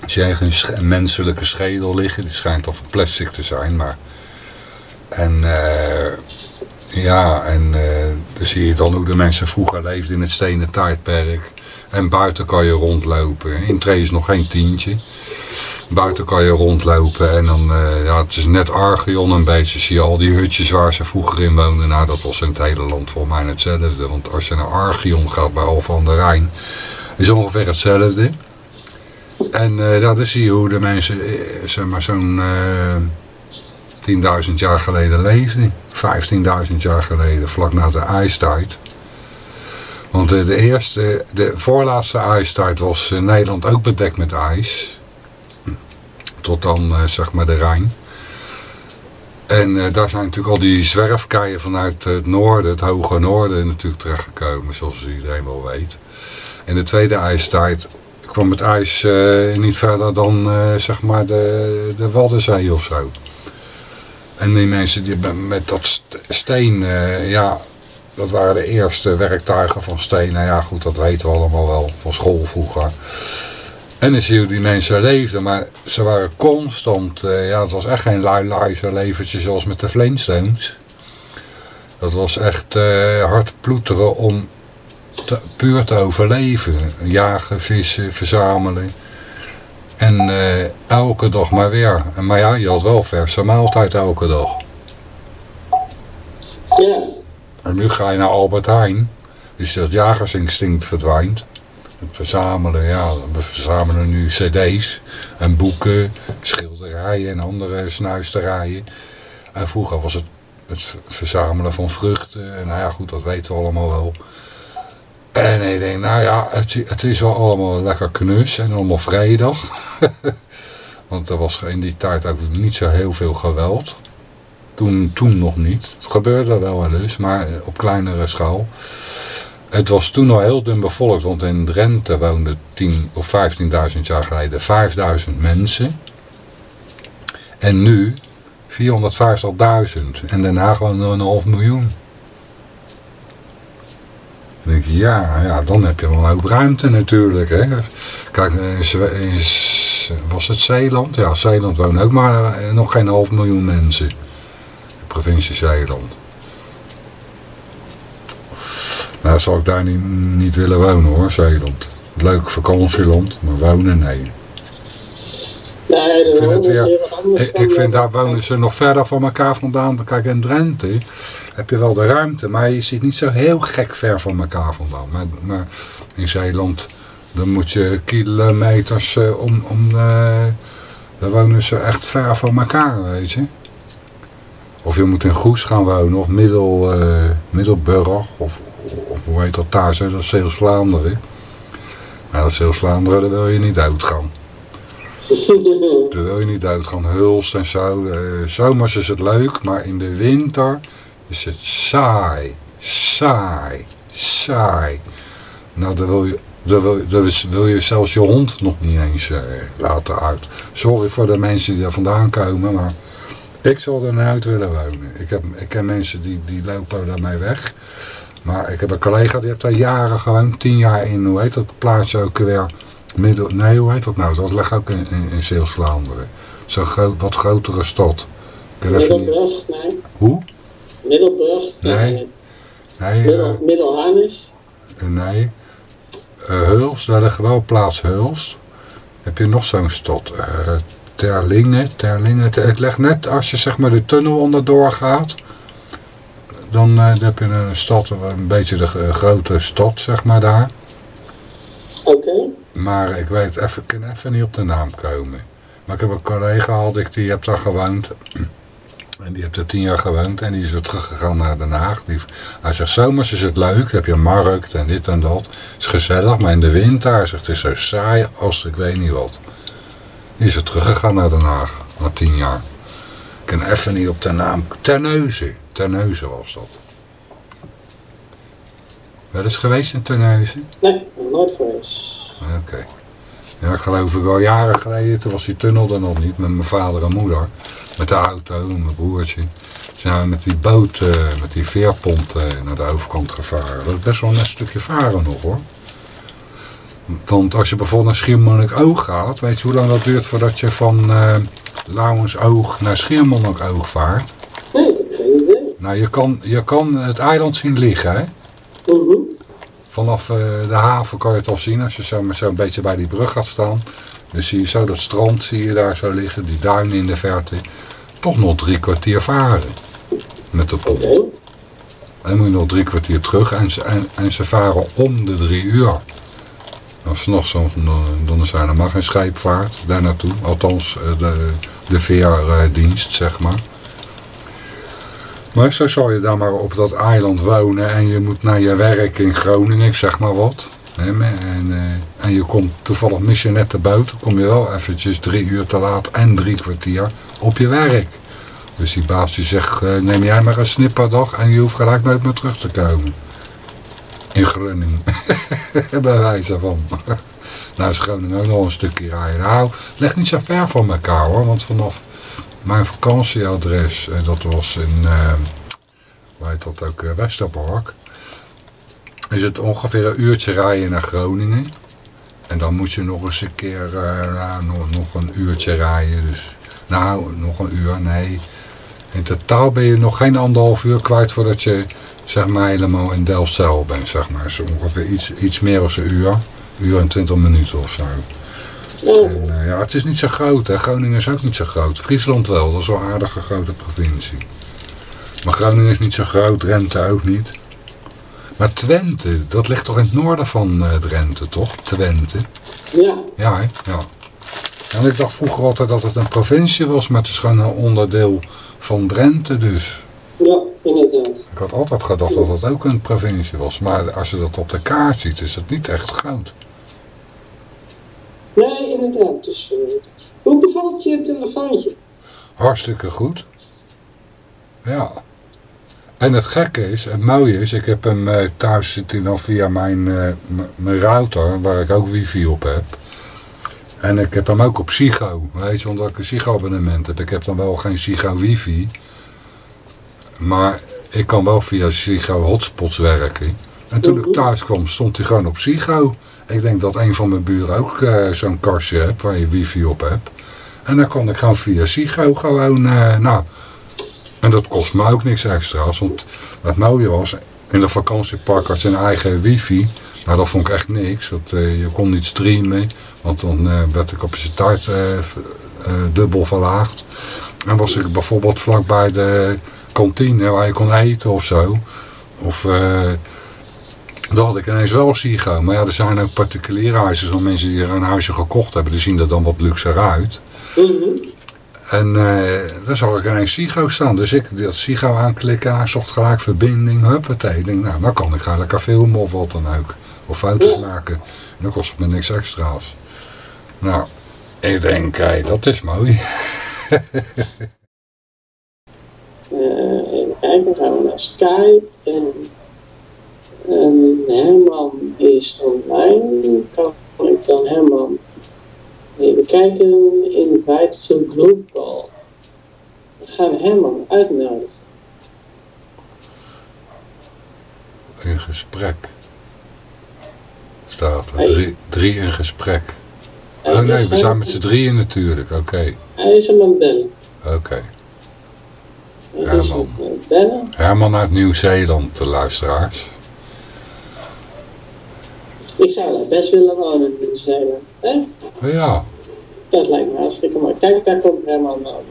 Dan zie een, menselijke schedel liggen. Die schijnt al van plastic te zijn. Maar... En ja, en dan zie je dan hoe de mensen vroeger leefden in het stenen tijdperk. En buiten kan je rondlopen. Intree is nog geen tientje. Buiten kan je rondlopen en dan, uh, ja, het is net Archeon een beetje. Zie je al die hutjes waar ze vroeger in woonden. Nou, dat was in het hele land voor mij hetzelfde. Want als je naar Archeon gaat bij Alphen aan de Rijn, is ongeveer hetzelfde. En uh, ja, dan zie je hoe de mensen, uh, zeg maar, zo'n 10.000 jaar geleden leefden. 15.000 jaar geleden, vlak na de ijstijd. Want de eerste, de voorlaatste ijstijd was Nederland ook bedekt met ijs tot dan eh, zeg maar de Rijn. En eh, daar zijn natuurlijk al die zwerfkeien vanuit het noorden, het hoge noorden natuurlijk terechtgekomen, zoals iedereen wel weet. In de tweede ijstijd kwam het ijs uh, niet verder dan zeg maar de, de Waddenzee of zo. En die mensen die met dat steen, ja, dat waren de eerste werktuigen van steen. Nou ja, goed, dat weten we allemaal wel van school vroeger. En dan zie je hoe die mensen leefden, maar ze waren constant, uh, ja het was echt geen lui lui leventje zoals met de Flintstones. Dat was echt uh, hard ploeteren om te, puur te overleven. Jagen, vissen, verzamelen. En uh, elke dag maar weer. Maar ja, je had wel verse maaltijd elke dag. Ja. En nu ga je naar Albert Heijn. Dus dat jagersinstinct verdwijnt. Verzamelen, ja, we verzamelen nu cd's en boeken, schilderijen en andere snuisterijen. En vroeger was het het verzamelen van vruchten. En nou ja, goed, dat weten we allemaal wel. En ik denk, nou ja, het, het is wel allemaal lekker knus en allemaal vrijdag. Want er was in die tijd ook niet zo heel veel geweld. Toen, toen nog niet. Het gebeurde wel wel eens, maar op kleinere schaal. Het was toen al heel dun bevolkt, want in Drenthe woonden 10 of 15.000 jaar geleden 5.000 mensen. En nu 450.000. En daarna gewoon een half miljoen. Ja, ja, dan heb je wel een ruimte natuurlijk. Hè. Kijk, in, was het Zeeland? Ja, Zeeland wonen ook maar eh, nog geen half miljoen mensen. De provincie Zeeland. Nou, zou ik daar niet, niet willen wonen hoor, Zeeland. Leuk vakantieland, maar wonen nee. Nee, ik vind, het, ja, ik, ik vind daar wonen ze nog verder van elkaar vandaan. Kijk, in Drenthe heb je wel de ruimte, maar je zit niet zo heel gek ver van elkaar vandaan. Maar, maar in Zeeland, dan moet je kilometers uh, om... om uh, daar wonen ze echt ver van elkaar, weet je. Of je moet in Goes gaan wonen, of Middel, uh, Middelburg, of hoe heet dat daar, zo, dat is Zeeuws-Vlaanderen. Maar dat Zeeuws-Vlaanderen, daar wil je niet uitgaan. Daar wil je niet uitgaan. Hulst en zo. Uh, zomers is het leuk, maar in de winter is het saai. Saai. Saai. Nou, daar wil je, daar wil, daar wil je zelfs je hond nog niet eens uh, laten uit. Sorry voor de mensen die daar vandaan komen, maar ik zal er niet uit willen wonen. Ik, heb, ik ken mensen die, die lopen daarmee weg. Maar ik heb een collega die heeft daar jaren gewoon, tien jaar in, hoe heet dat plaatsje ook weer Middel, nee, hoe heet dat nou? Dat ligt ook in, in, in Zeeuws-Vlaanderen. Zo'n groot, wat grotere stad. Middelburg, nee. Hoe? Middelburg, nee. nee Middel, Middelharnis? Nee. Uh, Hulst, daar ligt wel plaats Hulst. Heb je nog zo'n stad? Uh, Terlingen, Terlingen. Het, het ligt net als je zeg maar de tunnel onderdoor gaat. Dan, dan heb je een stad, een beetje de grote stad zeg maar daar. Oké. Okay. Maar ik weet even, ik kan even niet op de naam komen. Maar ik heb een collega had ik, die heeft daar gewoond. En die heeft er tien jaar gewoond en die is weer teruggegaan naar Den Haag. Die, hij zegt, zomers is het leuk, dan heb je een markt en dit en dat. is gezellig, maar in de winter, zegt, het is zo saai als ik weet niet wat. Die is er teruggegaan naar Den Haag, na tien jaar. Ik kan even niet op de naam... Terneuzen, Terneuzen was dat. Wel eens geweest in Terneuzen? Nee, nooit geweest. Oké. Okay. Ja, ik geloof ik al jaren geleden, toen was die tunnel er nog niet, met mijn vader en moeder. Met de auto en mijn broertje. Zijn we met die boot, uh, met die veerpont uh, naar de overkant gevaren. Dat is best wel een stukje varen nog hoor. Want als je bijvoorbeeld naar Schiermonnikoog gaat, weet je hoe lang dat duurt voordat je van uh, Lauwensoog naar Schiermonnikoog vaart? Nee, ik heb geen idee. Nou, je kan, je kan het eiland zien liggen, hè? Mm -hmm. Vanaf uh, de haven kan je het al zien als je zo, zo een beetje bij die brug gaat staan. Dan zie je zo dat strand zie je daar zo liggen, die duinen in de verte. Toch nog drie kwartier varen met de pont. Okay. En dan moet je nog drie kwartier terug en ze, en, en ze varen om de drie uur. Als nog dan, dan is er maar geen scheepvaart daar naartoe. Althans de, de veerdienst zeg maar. Maar zo zou je dan maar op dat eiland wonen en je moet naar je werk in Groningen, zeg maar wat. En, uh, en je komt toevallig mis je net te buiten, kom je wel eventjes drie uur te laat en drie kwartier op je werk. Dus die baas die zegt, uh, neem jij maar een snipperdag en je hoeft gelijk nooit meer terug te komen. In Groningen. Bij wijze van. nou is Groningen ook nog een stukje rijden. Nou, ligt niet zo ver van elkaar hoor, want vanaf mijn vakantieadres, en dat was in, uh, hoe heet dat ook, Westerbork. Is het ongeveer een uurtje rijden naar Groningen. En dan moet je nog eens een keer, uh, nou, nog, een uurtje rijden. Dus, nou, nog een uur, nee. In totaal ben je nog geen anderhalf uur kwijt voordat je, zeg maar, helemaal in Delfzijl bent, zeg maar. Zo ongeveer iets, iets meer dan een uur. Uur en twintig minuten of zo. En, uh, ja, het is niet zo groot, hè. Groningen is ook niet zo groot. Friesland wel, dat is wel een aardige grote provincie. Maar Groningen is niet zo groot, Drenthe ook niet. Maar Twente, dat ligt toch in het noorden van uh, Drenthe, toch? Twente. Ja. Ja, hè? ja. En ik dacht vroeger altijd dat het een provincie was, maar het is gewoon een onderdeel van Drenthe dus. Ja. inderdaad. Ik had altijd gedacht dat het ook een provincie was. Maar als je dat op de kaart ziet, is het niet echt groot. Nee, inderdaad. Dus, uh, hoe bevalt je telefoontje? Hartstikke goed. Ja. En het gekke is, het mooie is, ik heb hem uh, thuis zit hij dan via mijn, uh, mijn router, waar ik ook wifi op heb. En ik heb hem ook op Psycho, weet je, omdat ik een Psycho abonnement heb. Ik heb dan wel geen Psycho wifi. Maar ik kan wel via Psycho hotspots werken. En toen ik thuis kwam, stond hij gewoon op Psycho. Ik denk dat een van mijn buren ook uh, zo'n kastje heeft waar je wifi op hebt. En dan kon ik gewoon via Psycho gewoon, nou... En dat kost me ook niks extra's, want het mooie was, in de vakantiepark had je een eigen wifi. Maar dat vond ik echt niks, want uh, je kon niet streamen, want dan uh, werd de capaciteit dubbel verlaagd. En was ik bijvoorbeeld vlakbij de kantine waar je kon eten of zo, of... Dan had ik ineens wel Sigo. Maar ja, er zijn ook particuliere huizen. Van mensen die er een huisje gekocht hebben. Die zien er dan wat luxer uit. Mm -hmm. En uh, dan zag ik ineens Sigo staan. Dus ik dat Sigo aanklikken. Hij zocht gelijk verbinding. Huppatee. Ik denk, nou, dan kan ik gaan lekker filmen of wat dan ook. Of foto's ja. maken. En dan kost het me niks extra's. Nou, ik denk, hey, dat is mooi. uh, even kijken, gaan we naar Skype. En, en Herman is online. Kan ik dan Herman Even kijken, invite to group call. We gaan Herman uitnodigen. In gesprek. Staat er. Drie, drie in gesprek. Oh nee, we zijn met z'n drieën natuurlijk, oké. Okay. Hij is hem aan het bellen. Oké. Okay. Herman. Herman uit Nieuw-Zeeland, de luisteraars. Ik zou daar best willen wonen in Nieuw-Zeeland. Hè? Ja. Dat lijkt me hartstikke mooi. Kijk, daar komt Herman aan.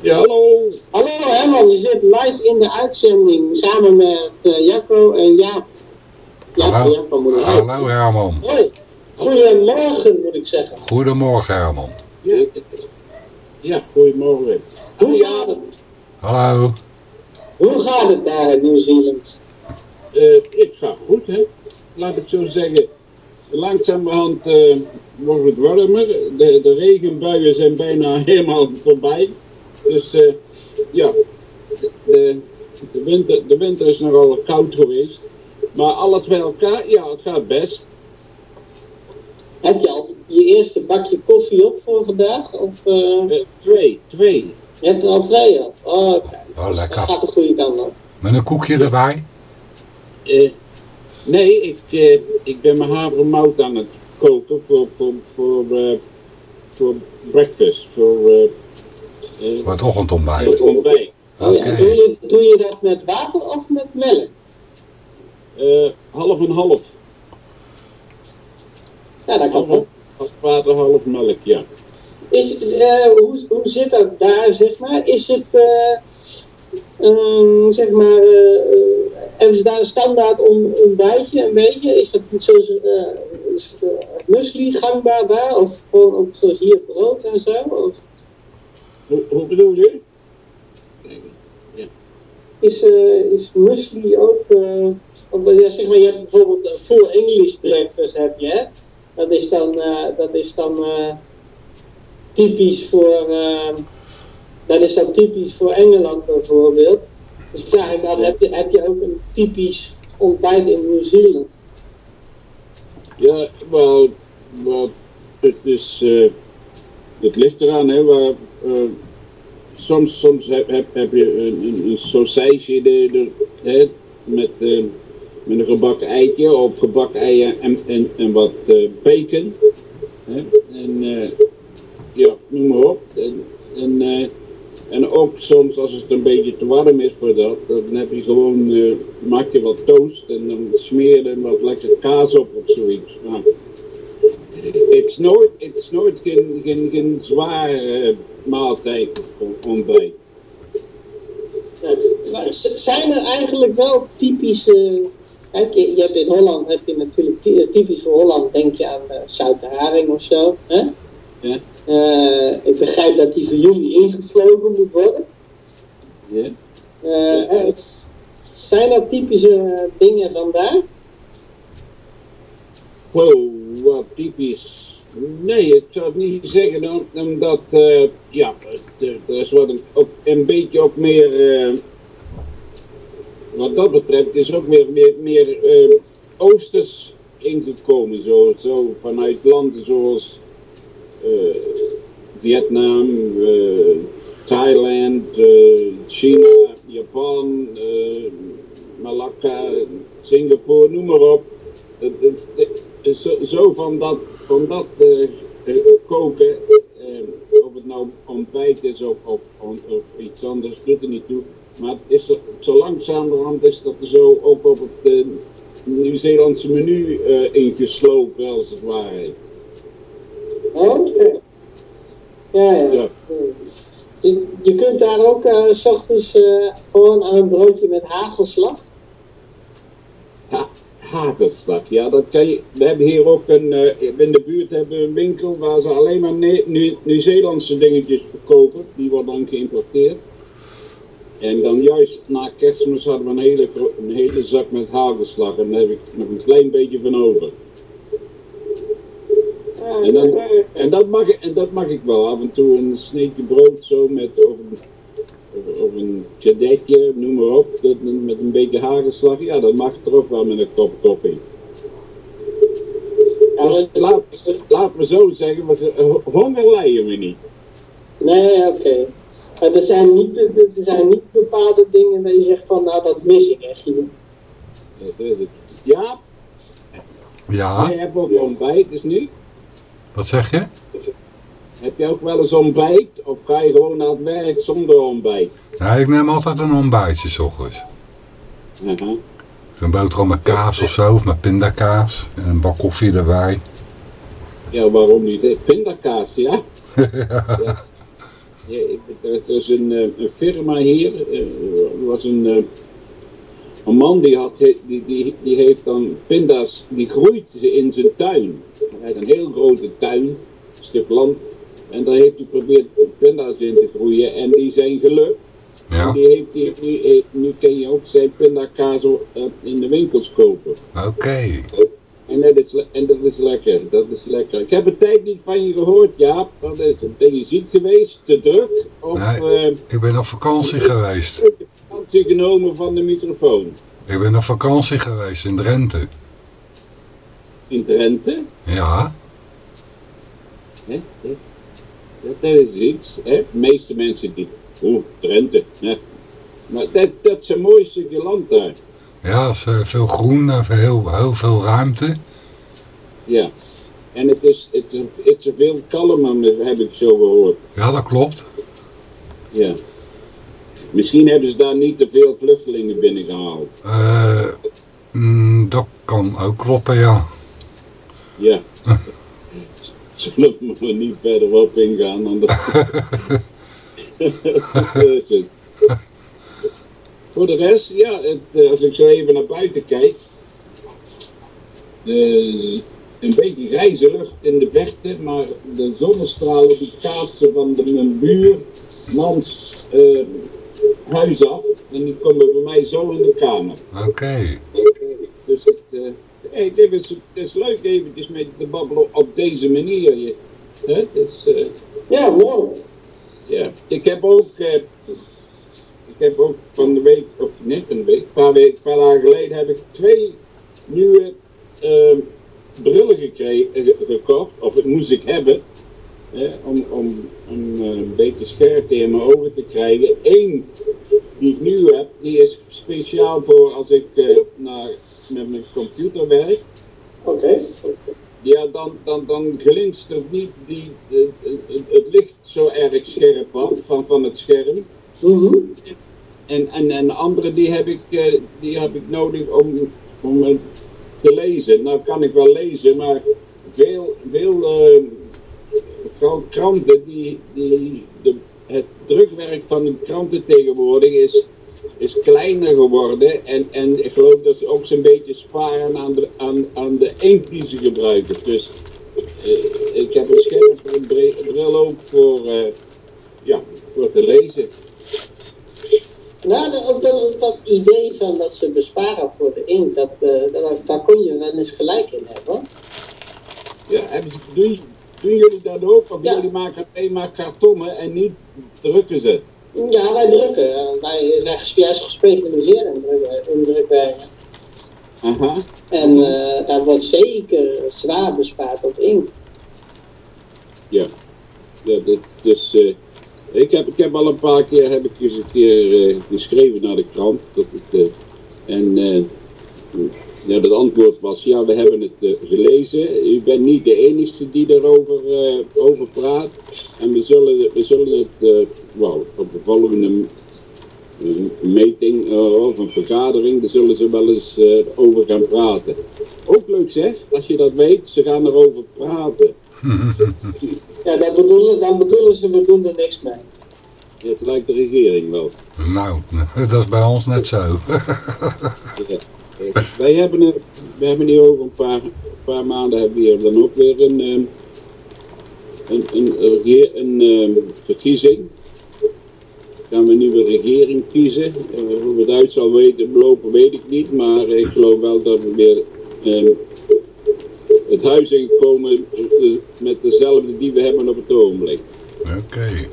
Ja, hallo. Hallo Herman, je zit live in de uitzending samen met uh, Jacco en Jaap. Jaap hallo, Jacco moet ik hallo Herman. Hoi. Goedemorgen moet ik zeggen. Goedemorgen Herman. Ja, ja goedemorgen. Hoe gaat het? Hallo. Hoe gaat het daar in Nieuw-Zeeland? Uh, het gaat goed, hè. Laat ik het zo zeggen. Langzamerhand uh, wordt het warmer. De, de regenbuien zijn bijna helemaal voorbij. Dus uh, ja, de, de, winter, de winter is nogal koud geweest. Maar alles bij elkaar, ja, het gaat best. Heb je al je eerste bakje koffie op voor vandaag? Of, uh... uh, twee, twee. Je hebt er al twee op? Oh, okay. oh lekker. Dat gaat de goede kant op. Met een koekje erbij? Nee, ik, ik ben mijn havermout aan het koken voor, voor, voor, uh, voor breakfast, voor... Uh, uh, voor het ochtendontbijt. Het ontbijt. Okay. Ja, doe, je, doe je dat met water of met melk? half en half. Ja, dat kan half, half water, half melk, ja. Is, hoe, hoe zit dat daar, zeg maar? Is het, um, zeg maar, hebben ze daar een standaard ontbijtje, een beetje? Is dat niet zoals uh, muesli gangbaar daar? Of gewoon ook zoals hier brood en zo? Of? Hoe, hoe bedoel je? Ja. Is, uh, is muesli ook... Uh, of, ja, zeg maar, je hebt bijvoorbeeld een full English breakfast heb je, hè? Dat is dan, uh, dat is dan typisch voor... dat is dan typisch voor Engeland bijvoorbeeld. Dus dan, heb je, heb je ook een typisch ontbijt in Nieuw-Zeeland? Ja, wel, wel het is, uh, het ligt eraan, hè, waar, uh, soms, soms heb, heb, heb je een, een, sausijsje met, uh, met een gebakken eitje of gebakken eieren en, en, en wat bacon. Hè, en ja, noem maar op. En, en, en ook soms als het een beetje te warm is voor dat, dan heb je gewoon, uh, maak je wat toast en dan smeer je er wat lekker kaas op of zoiets. Nou, het is nooit, het is nooit geen, geen, geen zware uh, maaltijd ontbijt. Ja, zijn er eigenlijk wel typische, je hebt in Holland heb je natuurlijk typisch voor Holland denk je aan uh, zoute haring of zo, hè? Ja. Uh, ik begrijp dat die voor jullie ingevlogen moet worden. Ja. Eh, eh, zijn dat typische dingen vandaar? Wow, wat typisch. Nee, ik zou het niet zeggen, om- omdat, eh, ja, eh, er is wat een, ook een beetje ook meer, eh, wat dat betreft, is ook meer, meer, meer eh, oosters ingekomen, zo, zo vanuit landen zoals eh, Vietnam, eh, Thailand, eh, China, Japan, eh, Malakka, Singapore, noem maar op. Zo, zo van dat, van dat eh, eh, koken, eh, of het nou ontbijt is of, of, iets anders, doet er niet toe. Maar is zo langzamerhand is dat er zo ook op het eh, Nieuw-Zeelandse menu eh, ingeslopen, als het ware. Oké. Ja, ja. Ja. Je, je kunt daar ook eh, s ochtends eh, gewoon aan een broodje met hagelslag. Ha, hagelslag, ja, dat kan je. We hebben hier ook een, eh, in de buurt hebben we een winkel waar ze alleen maar Nieuw-Zeelandse dingetjes verkopen. Die worden dan geïmporteerd. En dan juist na kerstmis hadden we een hele, een hele zak met hagelslag. En daar heb ik nog een klein beetje van over. En, dan, en, dat mag, ik- en dat mag ik wel. Af en toe een sneetje brood zo met of een, of, een kadetje, noem maar op. dat- met een beetje hagelslag. Ja, dat mag er ook wel met een kop koffie. ja, Dus laat, laat me zo zeggen, want honger lijden we niet. Nee, oké. Maar er zijn, niet, er zijn niet bepaalde dingen dat je zegt van, nou dat mis ik echt hier. Dat is het. Ja, Ja, jij hebt ook ontbijt, dus nu. Wat zeg je? Heb je ook wel eens ontbijt? Of ga je gewoon naar het werk zonder ontbijt? Nee, ik neem altijd een ontbijtje s ochtends. Aha. Een boterham met kaas of zo, of met pindakaas. En een bak koffie erbij. Ja, waarom niet? Eh, Pindakaas, ja? ja. Ja, er is een, eh, een firma hier, eh, er was een, een man die, had, die, die, die heeft dan pinda's, die groeit ze in zijn tuin. Hij heeft een heel grote tuin, een stuk land, en daar heeft hij geprobeerd pinda's in te groeien en die zijn gelukt. Ja, Die heeft, die, nu, nu kun je ook zijn pindakaas eh, in de winkels kopen. oké. En dat, is, en dat is lekker, dat is lekker. Ik heb een tijd niet van je gehoord, Jaap. Dat is, ben je ziek geweest, te druk? Of Nee. eh, Ik ben op vakantie geweest. Vakantie genomen van de microfoon? Ik ben op vakantie geweest in Drenthe. In Drenthe? Ja, Hè? Dat, is iets. Hè? De meeste mensen die, oeh, Drenthe. Hè? Maar dat, dat is een mooi stukje land daar. ja, is, eh, veel groen, eh, heel, heel veel ruimte. Ja. En het is, het, het is veel kalmer, heb ik zo gehoord. Ja, dat klopt. Ja. Misschien hebben ze daar niet te veel vluchtelingen binnengehaald. Eh, mm, dat kan ook kloppen, ja. Ja. Zullen we niet verder op ingaan dan dat. Dat is het. Voor de rest, ja, het, eh, als ik zo even naar buiten kijk. eh, een beetje grijze lucht in de verte, maar de zonnestralen die kaatsen van de, mijn buurmans eh, huis af. En die komen bij mij zo in de kamer. Oké. Dus het, eh, hey, dit, is, het is leuk eventjes met te babbelen op deze manier. Je, hè? Dus, eh, Ja, mooi. ja. Ik heb ook, eh, ik heb ook van de week, of net van de week, een paar, weken, een paar dagen geleden heb ik twee nieuwe eh, brillen gekregen, eh, gekocht, of het moest ik hebben. Hè, om, om, om eh, een beetje scherpte in mijn ogen te krijgen. Eén die ik nu heb, die is speciaal voor als ik eh, naar, met mijn computer werk. Oké. Ja, dan, dan, dan glinstert niet die, het, het licht zo erg scherp af van, van het scherm. Mhm. En, en, en de andere die heb ik, eh, die heb ik nodig om, om te lezen. Nou kan ik wel lezen, maar veel, veel vooral kranten, die, die, de, het drukwerk van de kranten tegenwoordig is, is kleiner geworden. En, en ik geloof dat ze ook zo'n beetje sparen aan de, aan, aan de inkt die ze gebruiken. Dus eh, ik heb een scherpe bre- bril ook voor, eh, ja, voor te lezen. Nou, dat, dat, dat idee van dat ze besparen voor de inkt, dat, uh, dat, daar kon je wel eens gelijk in hebben. Ja, hebben ze, doen, jullie dat ook? Of ja. jullie maken alleen maar kartonnen en niet drukken ze? Ja, wij drukken. Wij zijn juist gespecialiseerd in, in drukwerken. Aha. En uh, daar wordt zeker zwaar bespaard op inkt. Ja, ja dat, dus uh, ik, heb, ik heb al een paar keer, heb ik eens een keer uh, geschreven naar de krant. Dat het, en ja, het antwoord was, ja, we hebben het gelezen. U bent niet de enige die daarover over praat. En we zullen, we zullen het well, op de volgende meeting uh, of een vergadering, daar zullen ze wel eens uh, over gaan praten. Ook leuk zeg, als je dat weet, ze gaan erover praten. ja, dan bedoelen, dan bedoelen ze, we doen er niks mee. Ja, het lijkt de regering wel. Nou, dat is bij ons net zo. ja. Wij hebben, we hebben nu over een paar, een paar maanden hebben we hier dan ook weer een, um, een, een, een, een um, verkiezing gaan we een nieuwe regering kiezen. Uh, hoe het uit zal weten, lopen weet ik niet, maar ik geloof wel dat we weer uh, het huis inkomen uh, met dezelfde die we hebben op het ogenblik. Oké. Okay.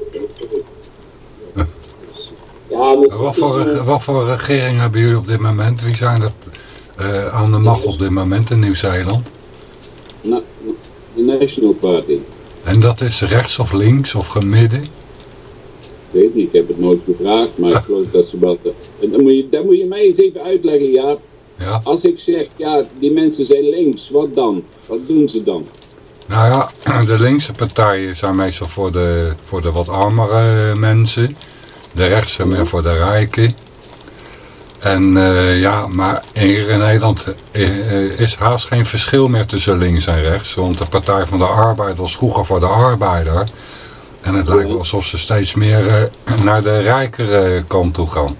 Ja, wat, voor, wat voor regering hebben jullie op dit moment? Wie zijn dat aan de macht op dit moment in Nieuw-Zeeland? De National Party. En dat is rechts of links of gemidden? Ik weet niet, ik heb het nooit gevraagd, maar ik geloof dat ze wat... En dan moet je, dan moet je mij eens even uitleggen, Jaap. Ja. Als ik zeg, ja, die mensen zijn links, wat dan? Wat doen ze dan? Nou ja, de linkse partijen zijn meestal voor de, voor de wat armere mensen. De rechtse meer voor de rijken. En uh, ja, maar in Nederland uh, is haast geen verschil meer tussen links en rechts. Want de Partij van de Arbeid was vroeger voor de arbeider. En het lijkt wel alsof ze steeds meer uh, naar de rijkere kant toe gaan.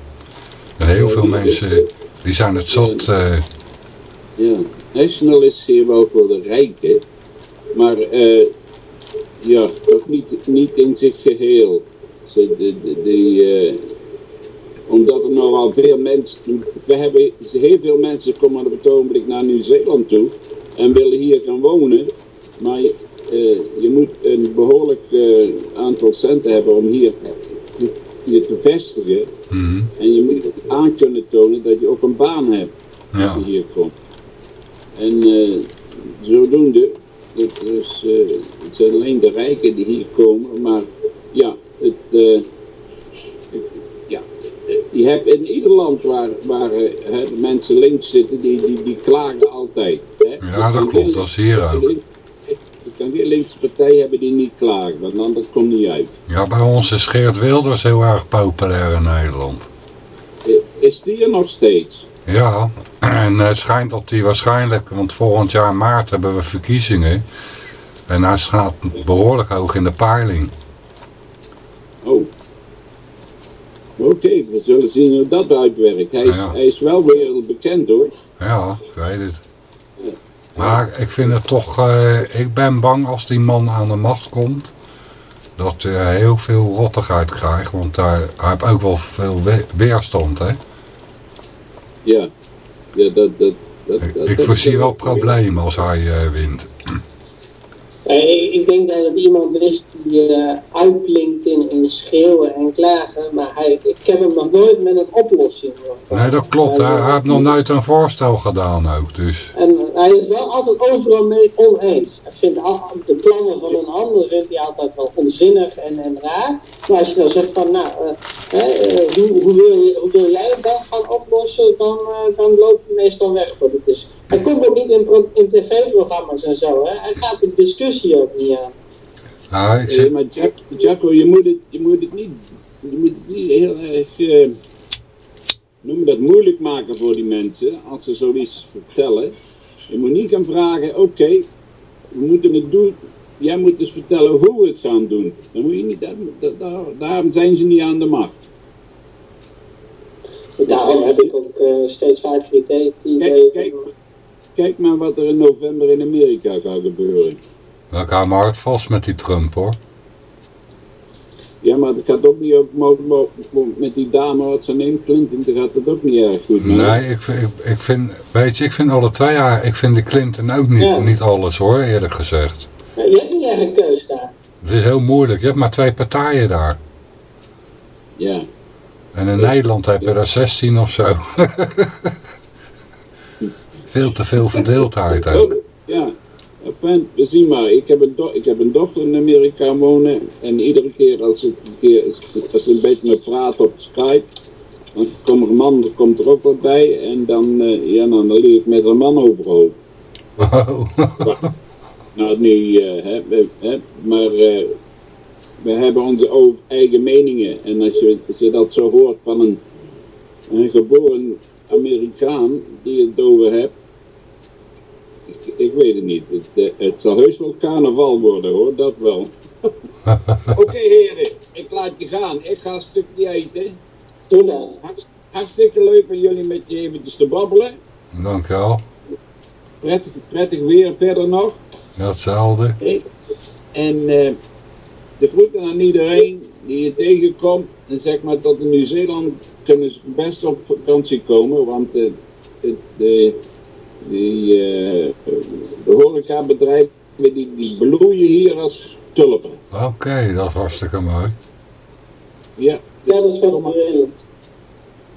Heel veel mensen die zijn het zot. Uh... Ja, National is hier wel voor de rijken. Maar ja, toch niet, niet in zich geheel. Ze, de, de, de, omdat er nogal veel mensen... We hebben heel veel mensen komen op het ogenblik naar Nieuw-Zeeland toe. En willen hier gaan wonen. Maar uh, je moet een behoorlijk uh, aantal centen hebben om hier je te vestigen. Mm -hmm. En je moet aan kunnen tonen dat je ook een baan hebt ja. als je hier komt. En uh, zodoende, het, is, het zijn alleen de rijken die hier komen, maar ja, het, je hebt in ieder land waar, waar mensen links zitten, die, die, die klagen altijd. Hè? Ja, dat klopt, dat is hier ook kan weer linkse partij hebben die niet klagen, want anders komt niet uit. Ja, bij ons is Geert Wilders heel erg populair in Nederland. Is die er nog steeds? Ja, en het schijnt dat hij waarschijnlijk, want volgend jaar maart hebben we verkiezingen. En hij staat behoorlijk hoog in de peiling. Oh. Oké, okay, we zullen zien hoe dat uitwerkt. Hij ja. hij is wel wereldbekend hoor. Ja, ik weet het. Maar ik vind het toch, uh, ik ben bang als die man aan de macht komt, dat hij heel veel rottigheid krijgt, want hij, hij heeft ook wel veel we weerstand, hè? Ja, ja dat... dat, dat ik, dat, ik voorzie wel problemen als hij uh, wint. Ik denk dat het iemand is die uh, uitblinkt in, in schreeuwen en klagen, maar hij, ik heb hem nog nooit met een oplossing gehoord. Nee, dat klopt. Hij, hij heeft nog nooit een voorstel gedaan ook, dus. En hij is wel altijd overal mee oneens. Hij vindt al, de plannen van een ander vindt hij altijd wel onzinnig en, en raar. Maar als je dan zegt van, nou, uh, hoe, hoe, wil je, hoe wil jij het dan gaan oplossen, dan, dan loopt hij meestal weg. Voor het is. Hij komt ook niet in, in tv-programma's en zo, hè. Hij gaat de discussie ook niet aan. Ah, ik zeg... uh, maar Jack, Jacko, je moet, het, je moet het niet, je moet het niet heel erg, uh, noem dat moeilijk maken voor die mensen, als ze zoiets vertellen. Je moet niet gaan vragen, oké, okay, we moeten het doen, jij moet dus vertellen hoe we het gaan doen. Dan moet je niet, dat, dat, daar, daarom zijn ze niet aan de macht. Daarom heb ik ook uh, steeds vaker het idee... Kijk, kijk, kijk maar wat er in november in Amerika gaat gebeuren. Dan gaan we hard vast met die Trump hoor. Ja, maar het gaat ook niet op, met die dame wat ze neemt, Clinton, dan gaat het ook niet erg goed. mee. Nee, ik, vind- ik, ik vind, weet je, ik vind alle twee haar, ik vind de Clinton ook niet, Ja. niet alles hoor, eerlijk gezegd. Je hebt niet echt een keus daar. Het is heel moeilijk, je hebt maar twee partijen daar. Ja, En in Nederland heb je er 16 of zo. veel te veel verdeeldheid ook. Ja. Enfin, we zien maar, ik heb, een ik heb een dochter in Amerika wonen en iedere keer als ik een keer, als ze een beetje met praat op Skype, dan komt er een man, er komt er ook wat bij en dan, eh, ja, nou, dan leer ik met een man overhoop. Wow. Nou, niet, eh, hè, we- hè, maar eh, we hebben onze eigen meningen. En als je, als je dat zo hoort van een, een geboren Amerikaan die het over hebt, ik, ik weet het niet. Het, eh, het zal heus wel carnaval worden hoor, dat wel. Oké heren, ik laat je gaan. Ik ga een stukje eten. Doe dat. Hartst- Hartstikke leuk van jullie met je eventjes te babbelen. Dankjewel. Prettig, prettig weer verder nog. Ja, hetzelfde. En eh, de groeten aan iedereen die je tegenkomt. En zeg maar tot in Nieuw-Zeeland kunnen ze best op vakantie komen. Want eh, het, de, die, eh, de horecabedrijven die, die bloeien hier als tulpen. Oké, dat is hartstikke mooi. Ja, Ja, dat is wat iedereen.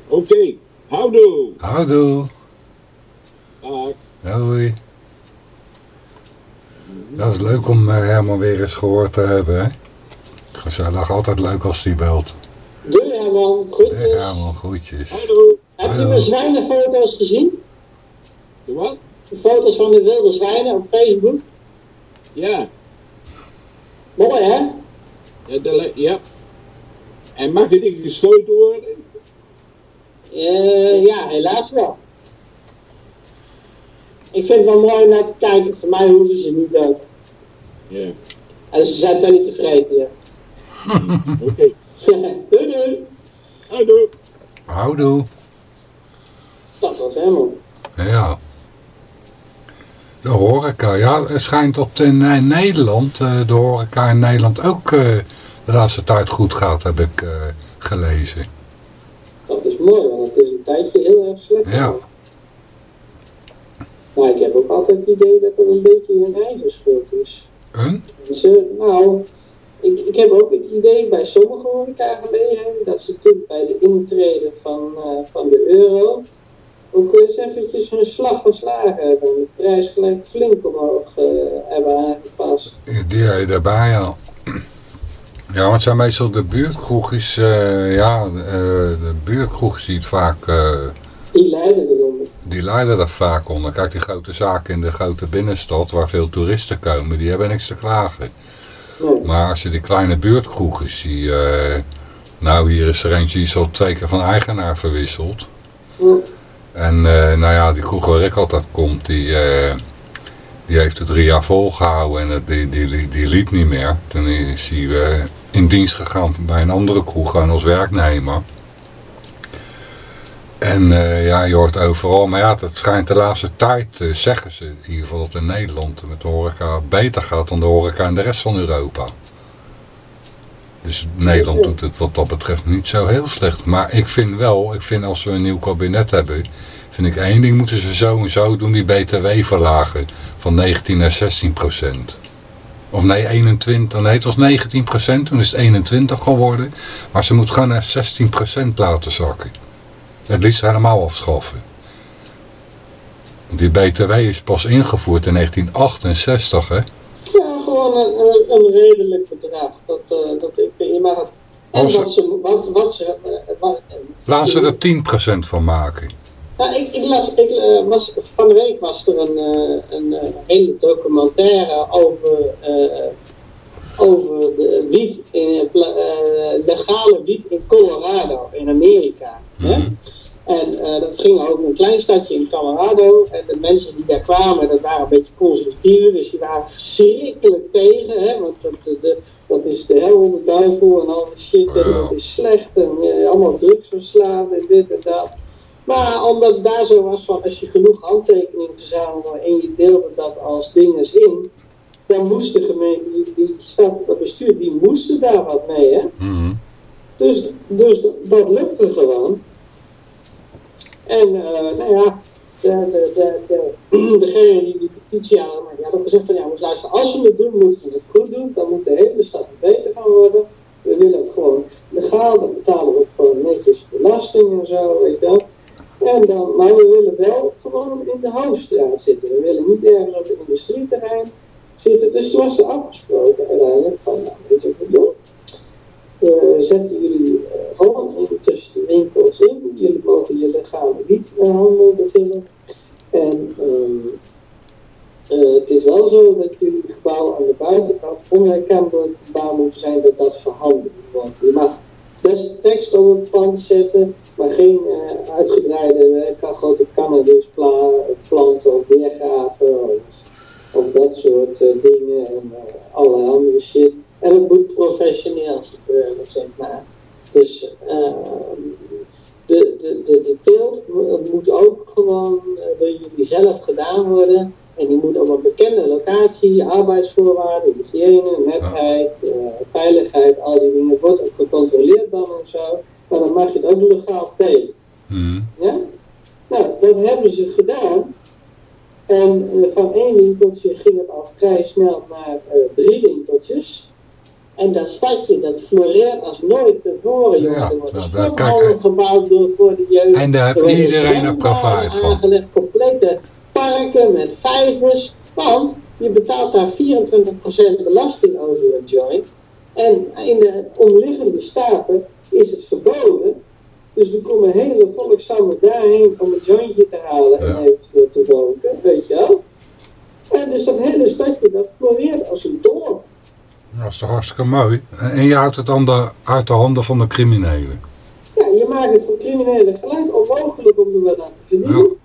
oké. Houdoe. Houdoe. Dag. Doei. Dat is leuk om eh, Herman weer eens gehoord te hebben, hè? Gezellig, altijd leuk als die belt. Doei Herman, groetjes. Herman, groetjes. Houdoe. Heb je Hallo. mijn zwijnenfoto's gezien? De Wat? De foto's van de wilde zwijnen op Facebook? Ja. Mooi hè? Ja, de. En mag die geschoten worden? Eh, ja, helaas wel. Ik vind het wel mooi om naar te kijken. Voor mij hoeven ze niet dood. Ja. En ze zijn toch niet tevreden, ja. Oké. doei doei. Houdoe. Houdoe. Dat was Herman. Ja. De horeca, ja, het schijnt dat in, Nederland, eh, de horeca in Nederland ook eh, de laatste tijd goed gaat, heb ik eh, gelezen. Dat is mooi, want het is een tijdje heel erg slecht. Ja. Maar ik heb ook altijd het idee dat het een beetje hun eigen schuld is. Een? Ze, nou, ik, ik heb ook het idee bij sommige horecagelegenheden dat ze toen bij de intrede van, eh, van de euro ook eens eventjes hun slag geslagen hebben. En de prijs gelijk flink omhoog eh, hebben aangepast. Die heb je daarbij, ja. Ja, want het zijn meestal de buurtkroegjes, eh, ja, eh, de buurtkroegjes die het vaak, eh, Die lijden eronder. Die lijden er vaak onder. Kijk, die grote zaken in de grote binnenstad, waar veel toeristen komen, die hebben niks te klagen. Nee. Maar als je die kleine buurtkroegjes, die, eh, nou hier is er eentje die is al twee keer van eigenaar verwisseld. En eh, nou ja, die kroeg waar ik altijd kom, die, eh, die heeft het drie jaar volgehouden en het, die, die, die, die liep niet meer. Toen is hij in dienst gegaan bij een andere kroeg, gewoon als werknemer. En eh, ja, je hoort overal, maar ja, het schijnt de laatste tijd, eh, zeggen ze in ieder geval dat in Nederland met de horeca beter gaat dan de horeca in de rest van Europa. Dus Nederland doet het wat dat betreft niet zo heel slecht. Maar ik vind wel, ik vind als we een nieuw kabinet hebben, vind ik één ding moeten ze zo en zo doen, die BTW verlagen van 19 naar 16 procent. Of nee, 21, nee het was 19 procent, toen is het 21 geworden. Maar ze moet gewoon naar 16 procent laten zakken. Het liefst helemaal afschaffen. Die BTW is pas ingevoerd in 1968, hè. Ja, gewoon een, een, een redelijk bedrag. Dat, eh, dat ik vind, je mag het. En Als- wat ze, wat, wat ze, eh, wat, Laten ze er 10% van maken. Nou, ik, ik las, ik, eh, was, van de week was er een, een hele documentaire over, eh, over de wiet, in, eh, legale wiet in Colorado, in Amerika. hè? En eh, dat ging over een klein stadje in Colorado. En de mensen die daar kwamen, dat waren een beetje conservatieven. Dus die waren verschrikkelijk tegen. Hè? Want dat, de, dat is de hel, de duivel en al die shit. En dat is slecht. En eh, allemaal drugsverslaafd en dit en dat. Maar omdat het daar zo was van als je genoeg handtekeningen verzamelde en je deelde dat als dinges in, dan moest de gemeente, die, die stad, dat bestuur, die moesten daar wat mee, hè. Mhm. Dus, dus dat lukte gewoon. En eh, nou ja, de, de, de, de, degene die die petitie aan die hadden gezegd van ja, moet luisteren, als we het doen, moeten we het goed doen. Dan moet de hele stad er beter van worden. We willen het gewoon legaal, dan betalen we ook gewoon netjes belasting en zo, weet je wel. En dan, maar we willen wel gewoon in de hoofdstraat zitten. We willen niet ergens op het industrieterrein zitten. Dus toen was er afgesproken uiteindelijk van, nou, weet je wat we doen? We zetten jullie eh, gewoon in, tussen de winkels in. Jullie mogen je legale wiethandel bevinden. En ehm, eh, het is wel zo dat jullie gebouwen aan de buitenkant onherkenbaar moeten zijn dat dat verhandeld wordt. Je mag best tekst op het pand zetten, maar geen eh, uitgebreide uh, grote cannabisplanten of weergaven of, dat soort eh, dingen en eh, allerlei andere shit. En het moet professioneel gebeuren, zeg maar. Dus ehm, de, de, de, de teelt moet ook gewoon eh, door jullie zelf gedaan worden. En die moet op een bekende locatie, arbeidsvoorwaarden, hygiëne, netheid, eh, veiligheid, al die dingen, wordt ook gecontroleerd dan en zo. Maar dan mag je het ook legaal telen. Mhm. Ja? Nou, dat hebben ze gedaan. En eh, van één winkeltje ging het al vrij snel naar drie winkeltjes. En dat stadje, dat floreert als nooit tevoren, jongen. Ja, er worden nou, kijk, gebouwd door, voor de jeugd. En daar heeft Er iedereen een profijt van. aangelegd, complete parken met vijvers. Want je betaalt daar 24% belasting over een joint. En in de omliggende staten is het verboden. Dus er komen hele volkstammen daarheen om een jointje te halen en eventueel te roken, weet je wel. En dus dat hele stadje, dat floreert als een dorp. Dat is toch hartstikke mooi. En je houdt het dan de, uit de handen van de criminelen. Ja, je maakt het voor criminelen gelijk onmogelijk om er wat aan te verdienen.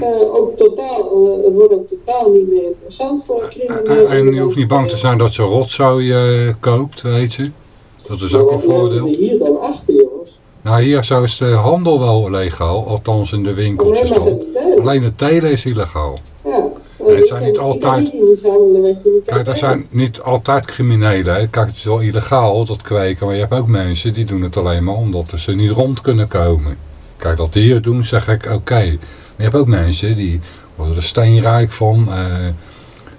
Eh, ook totaal, eh, het wordt ook totaal niet meer interessant voor een crimineel. En, je hoeft niet bang te zijn dat ze rotzooi eh, koopt, weet je. Dat is ook een wat voordeel. we hier dan achter, jongens? Nou, hier zo is de handel wel legaal, althans in de winkeltjes Alleen het. Alleen het telen is illegaal. Ja. Het Ik zijn niet altijd- Kijk, er zijn niet altijd criminelen. Hè. Kijk, het is wel illegaal, dat kweken. Maar je hebt ook mensen die doen het alleen maar omdat ze niet rond kunnen komen. Kijk, dat die het doen, zeg ik oké. Maar je hebt ook mensen die worden er steenrijk van. eh,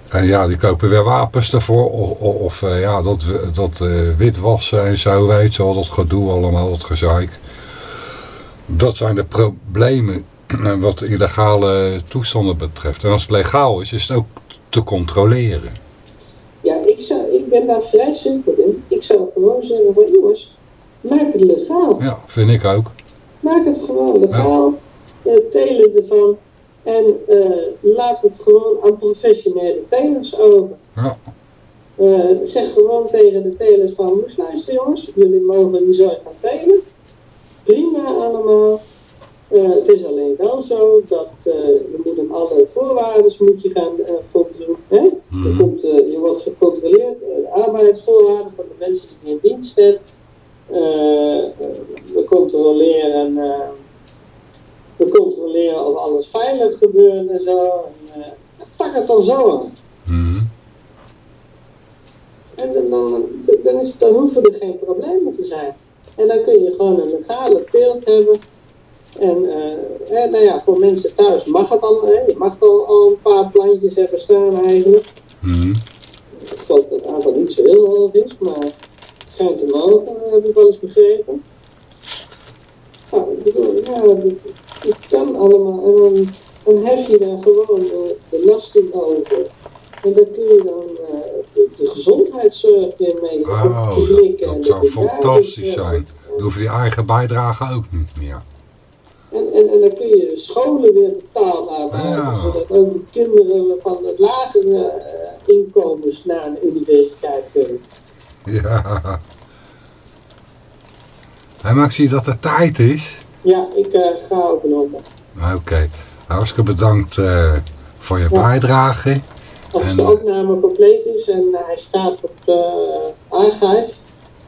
en ja, die kopen weer wapens ervoor. Of, of, eh, ja, dat, dat eh, witwassen en zo, weet je wel. Dat gedoe allemaal, dat gezeik. Dat zijn de problemen wat de illegale toestanden betreft. En als het legaal is, is het ook te controleren. Ja, ik, zou, ik ben daar vrij simpel in. Ik zou gewoon zeggen van jongens, maak het legaal. Ja, vind ik ook. Maak het gewoon legaal. eh, telen ervan. En eh, laat het gewoon aan professionele telers over. Ja. Eh, zeg gewoon tegen de telers van, "Moest luisteren jongens, jullie mogen niet zo gaan telen. Prima allemaal. Eh, het is alleen wel zo dat eh, je moet aan alle voorwaarden moet je gaan eh, voldoen. Hè? je, Mhm. komt, je wordt gecontroleerd, de arbeidsvoorwaarden van de mensen die je in dienst hebt. Eh, we controleren, we controleren of alles veilig gebeurt en zo. En, pak het dan zo aan. Mhm. En dan, dan, dan, is, dan hoeven er geen problemen te zijn. En dan kun je gewoon een legale teelt hebben. En eh, eh, nou ja, voor mensen thuis mag het al. Hè? Je mag al, al een paar plantjes hebben staan eigenlijk. Ik geloof dat het aantal niet zo heel hoog is, maar het schijnt te mogen, heb ik wel eens begrepen. Nou, ik bedoel, ja, dit, dit kan allemaal. En dan, dan hef je daar gewoon eh, belasting over. En dan kun je dan eh, de, de gezondheidszorg weer mee Oh, dat de zou fantastisch zijn. Dan hoeven die eigen bijdrage ook niet meer. En, en, en dan kun je de scholen weer betaald laten Ja. houden, zodat ook de kinderen van het lagere eh, inkomens naar een universiteit kunnen. Ja. Hé, maar ik zie dat het tijd is. Ja, ik eh, ga ook nog. Oké. Hartstikke bedankt eh, voor je Ja. bijdrage. Als En- de opname compleet is en hij staat op uh, archive,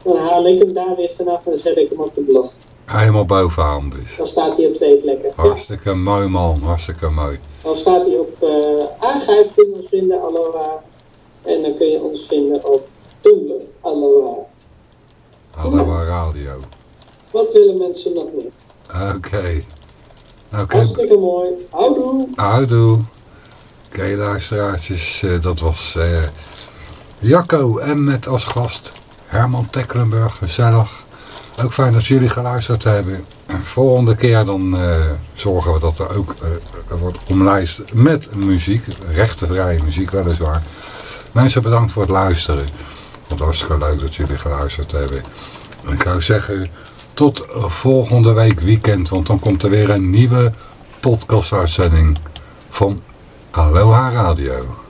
dan haal ik hem daar weer vanaf en zet ik hem op de blog. Helemaal bovenaan dus. Dan staat hij op twee plekken. Hartstikke mooi man, hartstikke mooi. dan staat hij op eh archive kunnen we vinden, Aloha. En dan kun je ons vinden op Tumblr. Aloha. Aloha Radio. Wat willen mensen nog meer? Oké. Oké, Hartstikke mooi. Houdoe. houdoe. Oké, luisteraartjes, eh, dat was eh, Jacco en met als gast Herman Tecklenburg, gezellig. Ook fijn dat jullie geluisterd hebben. En volgende keer dan eh, zorgen we dat er ook eh, wordt omlijst met muziek. Rechtenvrije muziek weliswaar. Mensen bedankt voor het luisteren. Was hartstikke leuk dat jullie geluisterd hebben. En ik zou zeggen, tot volgende week weekend. Want dan komt er weer een nieuwe podcast uitzending van Aloha Radio.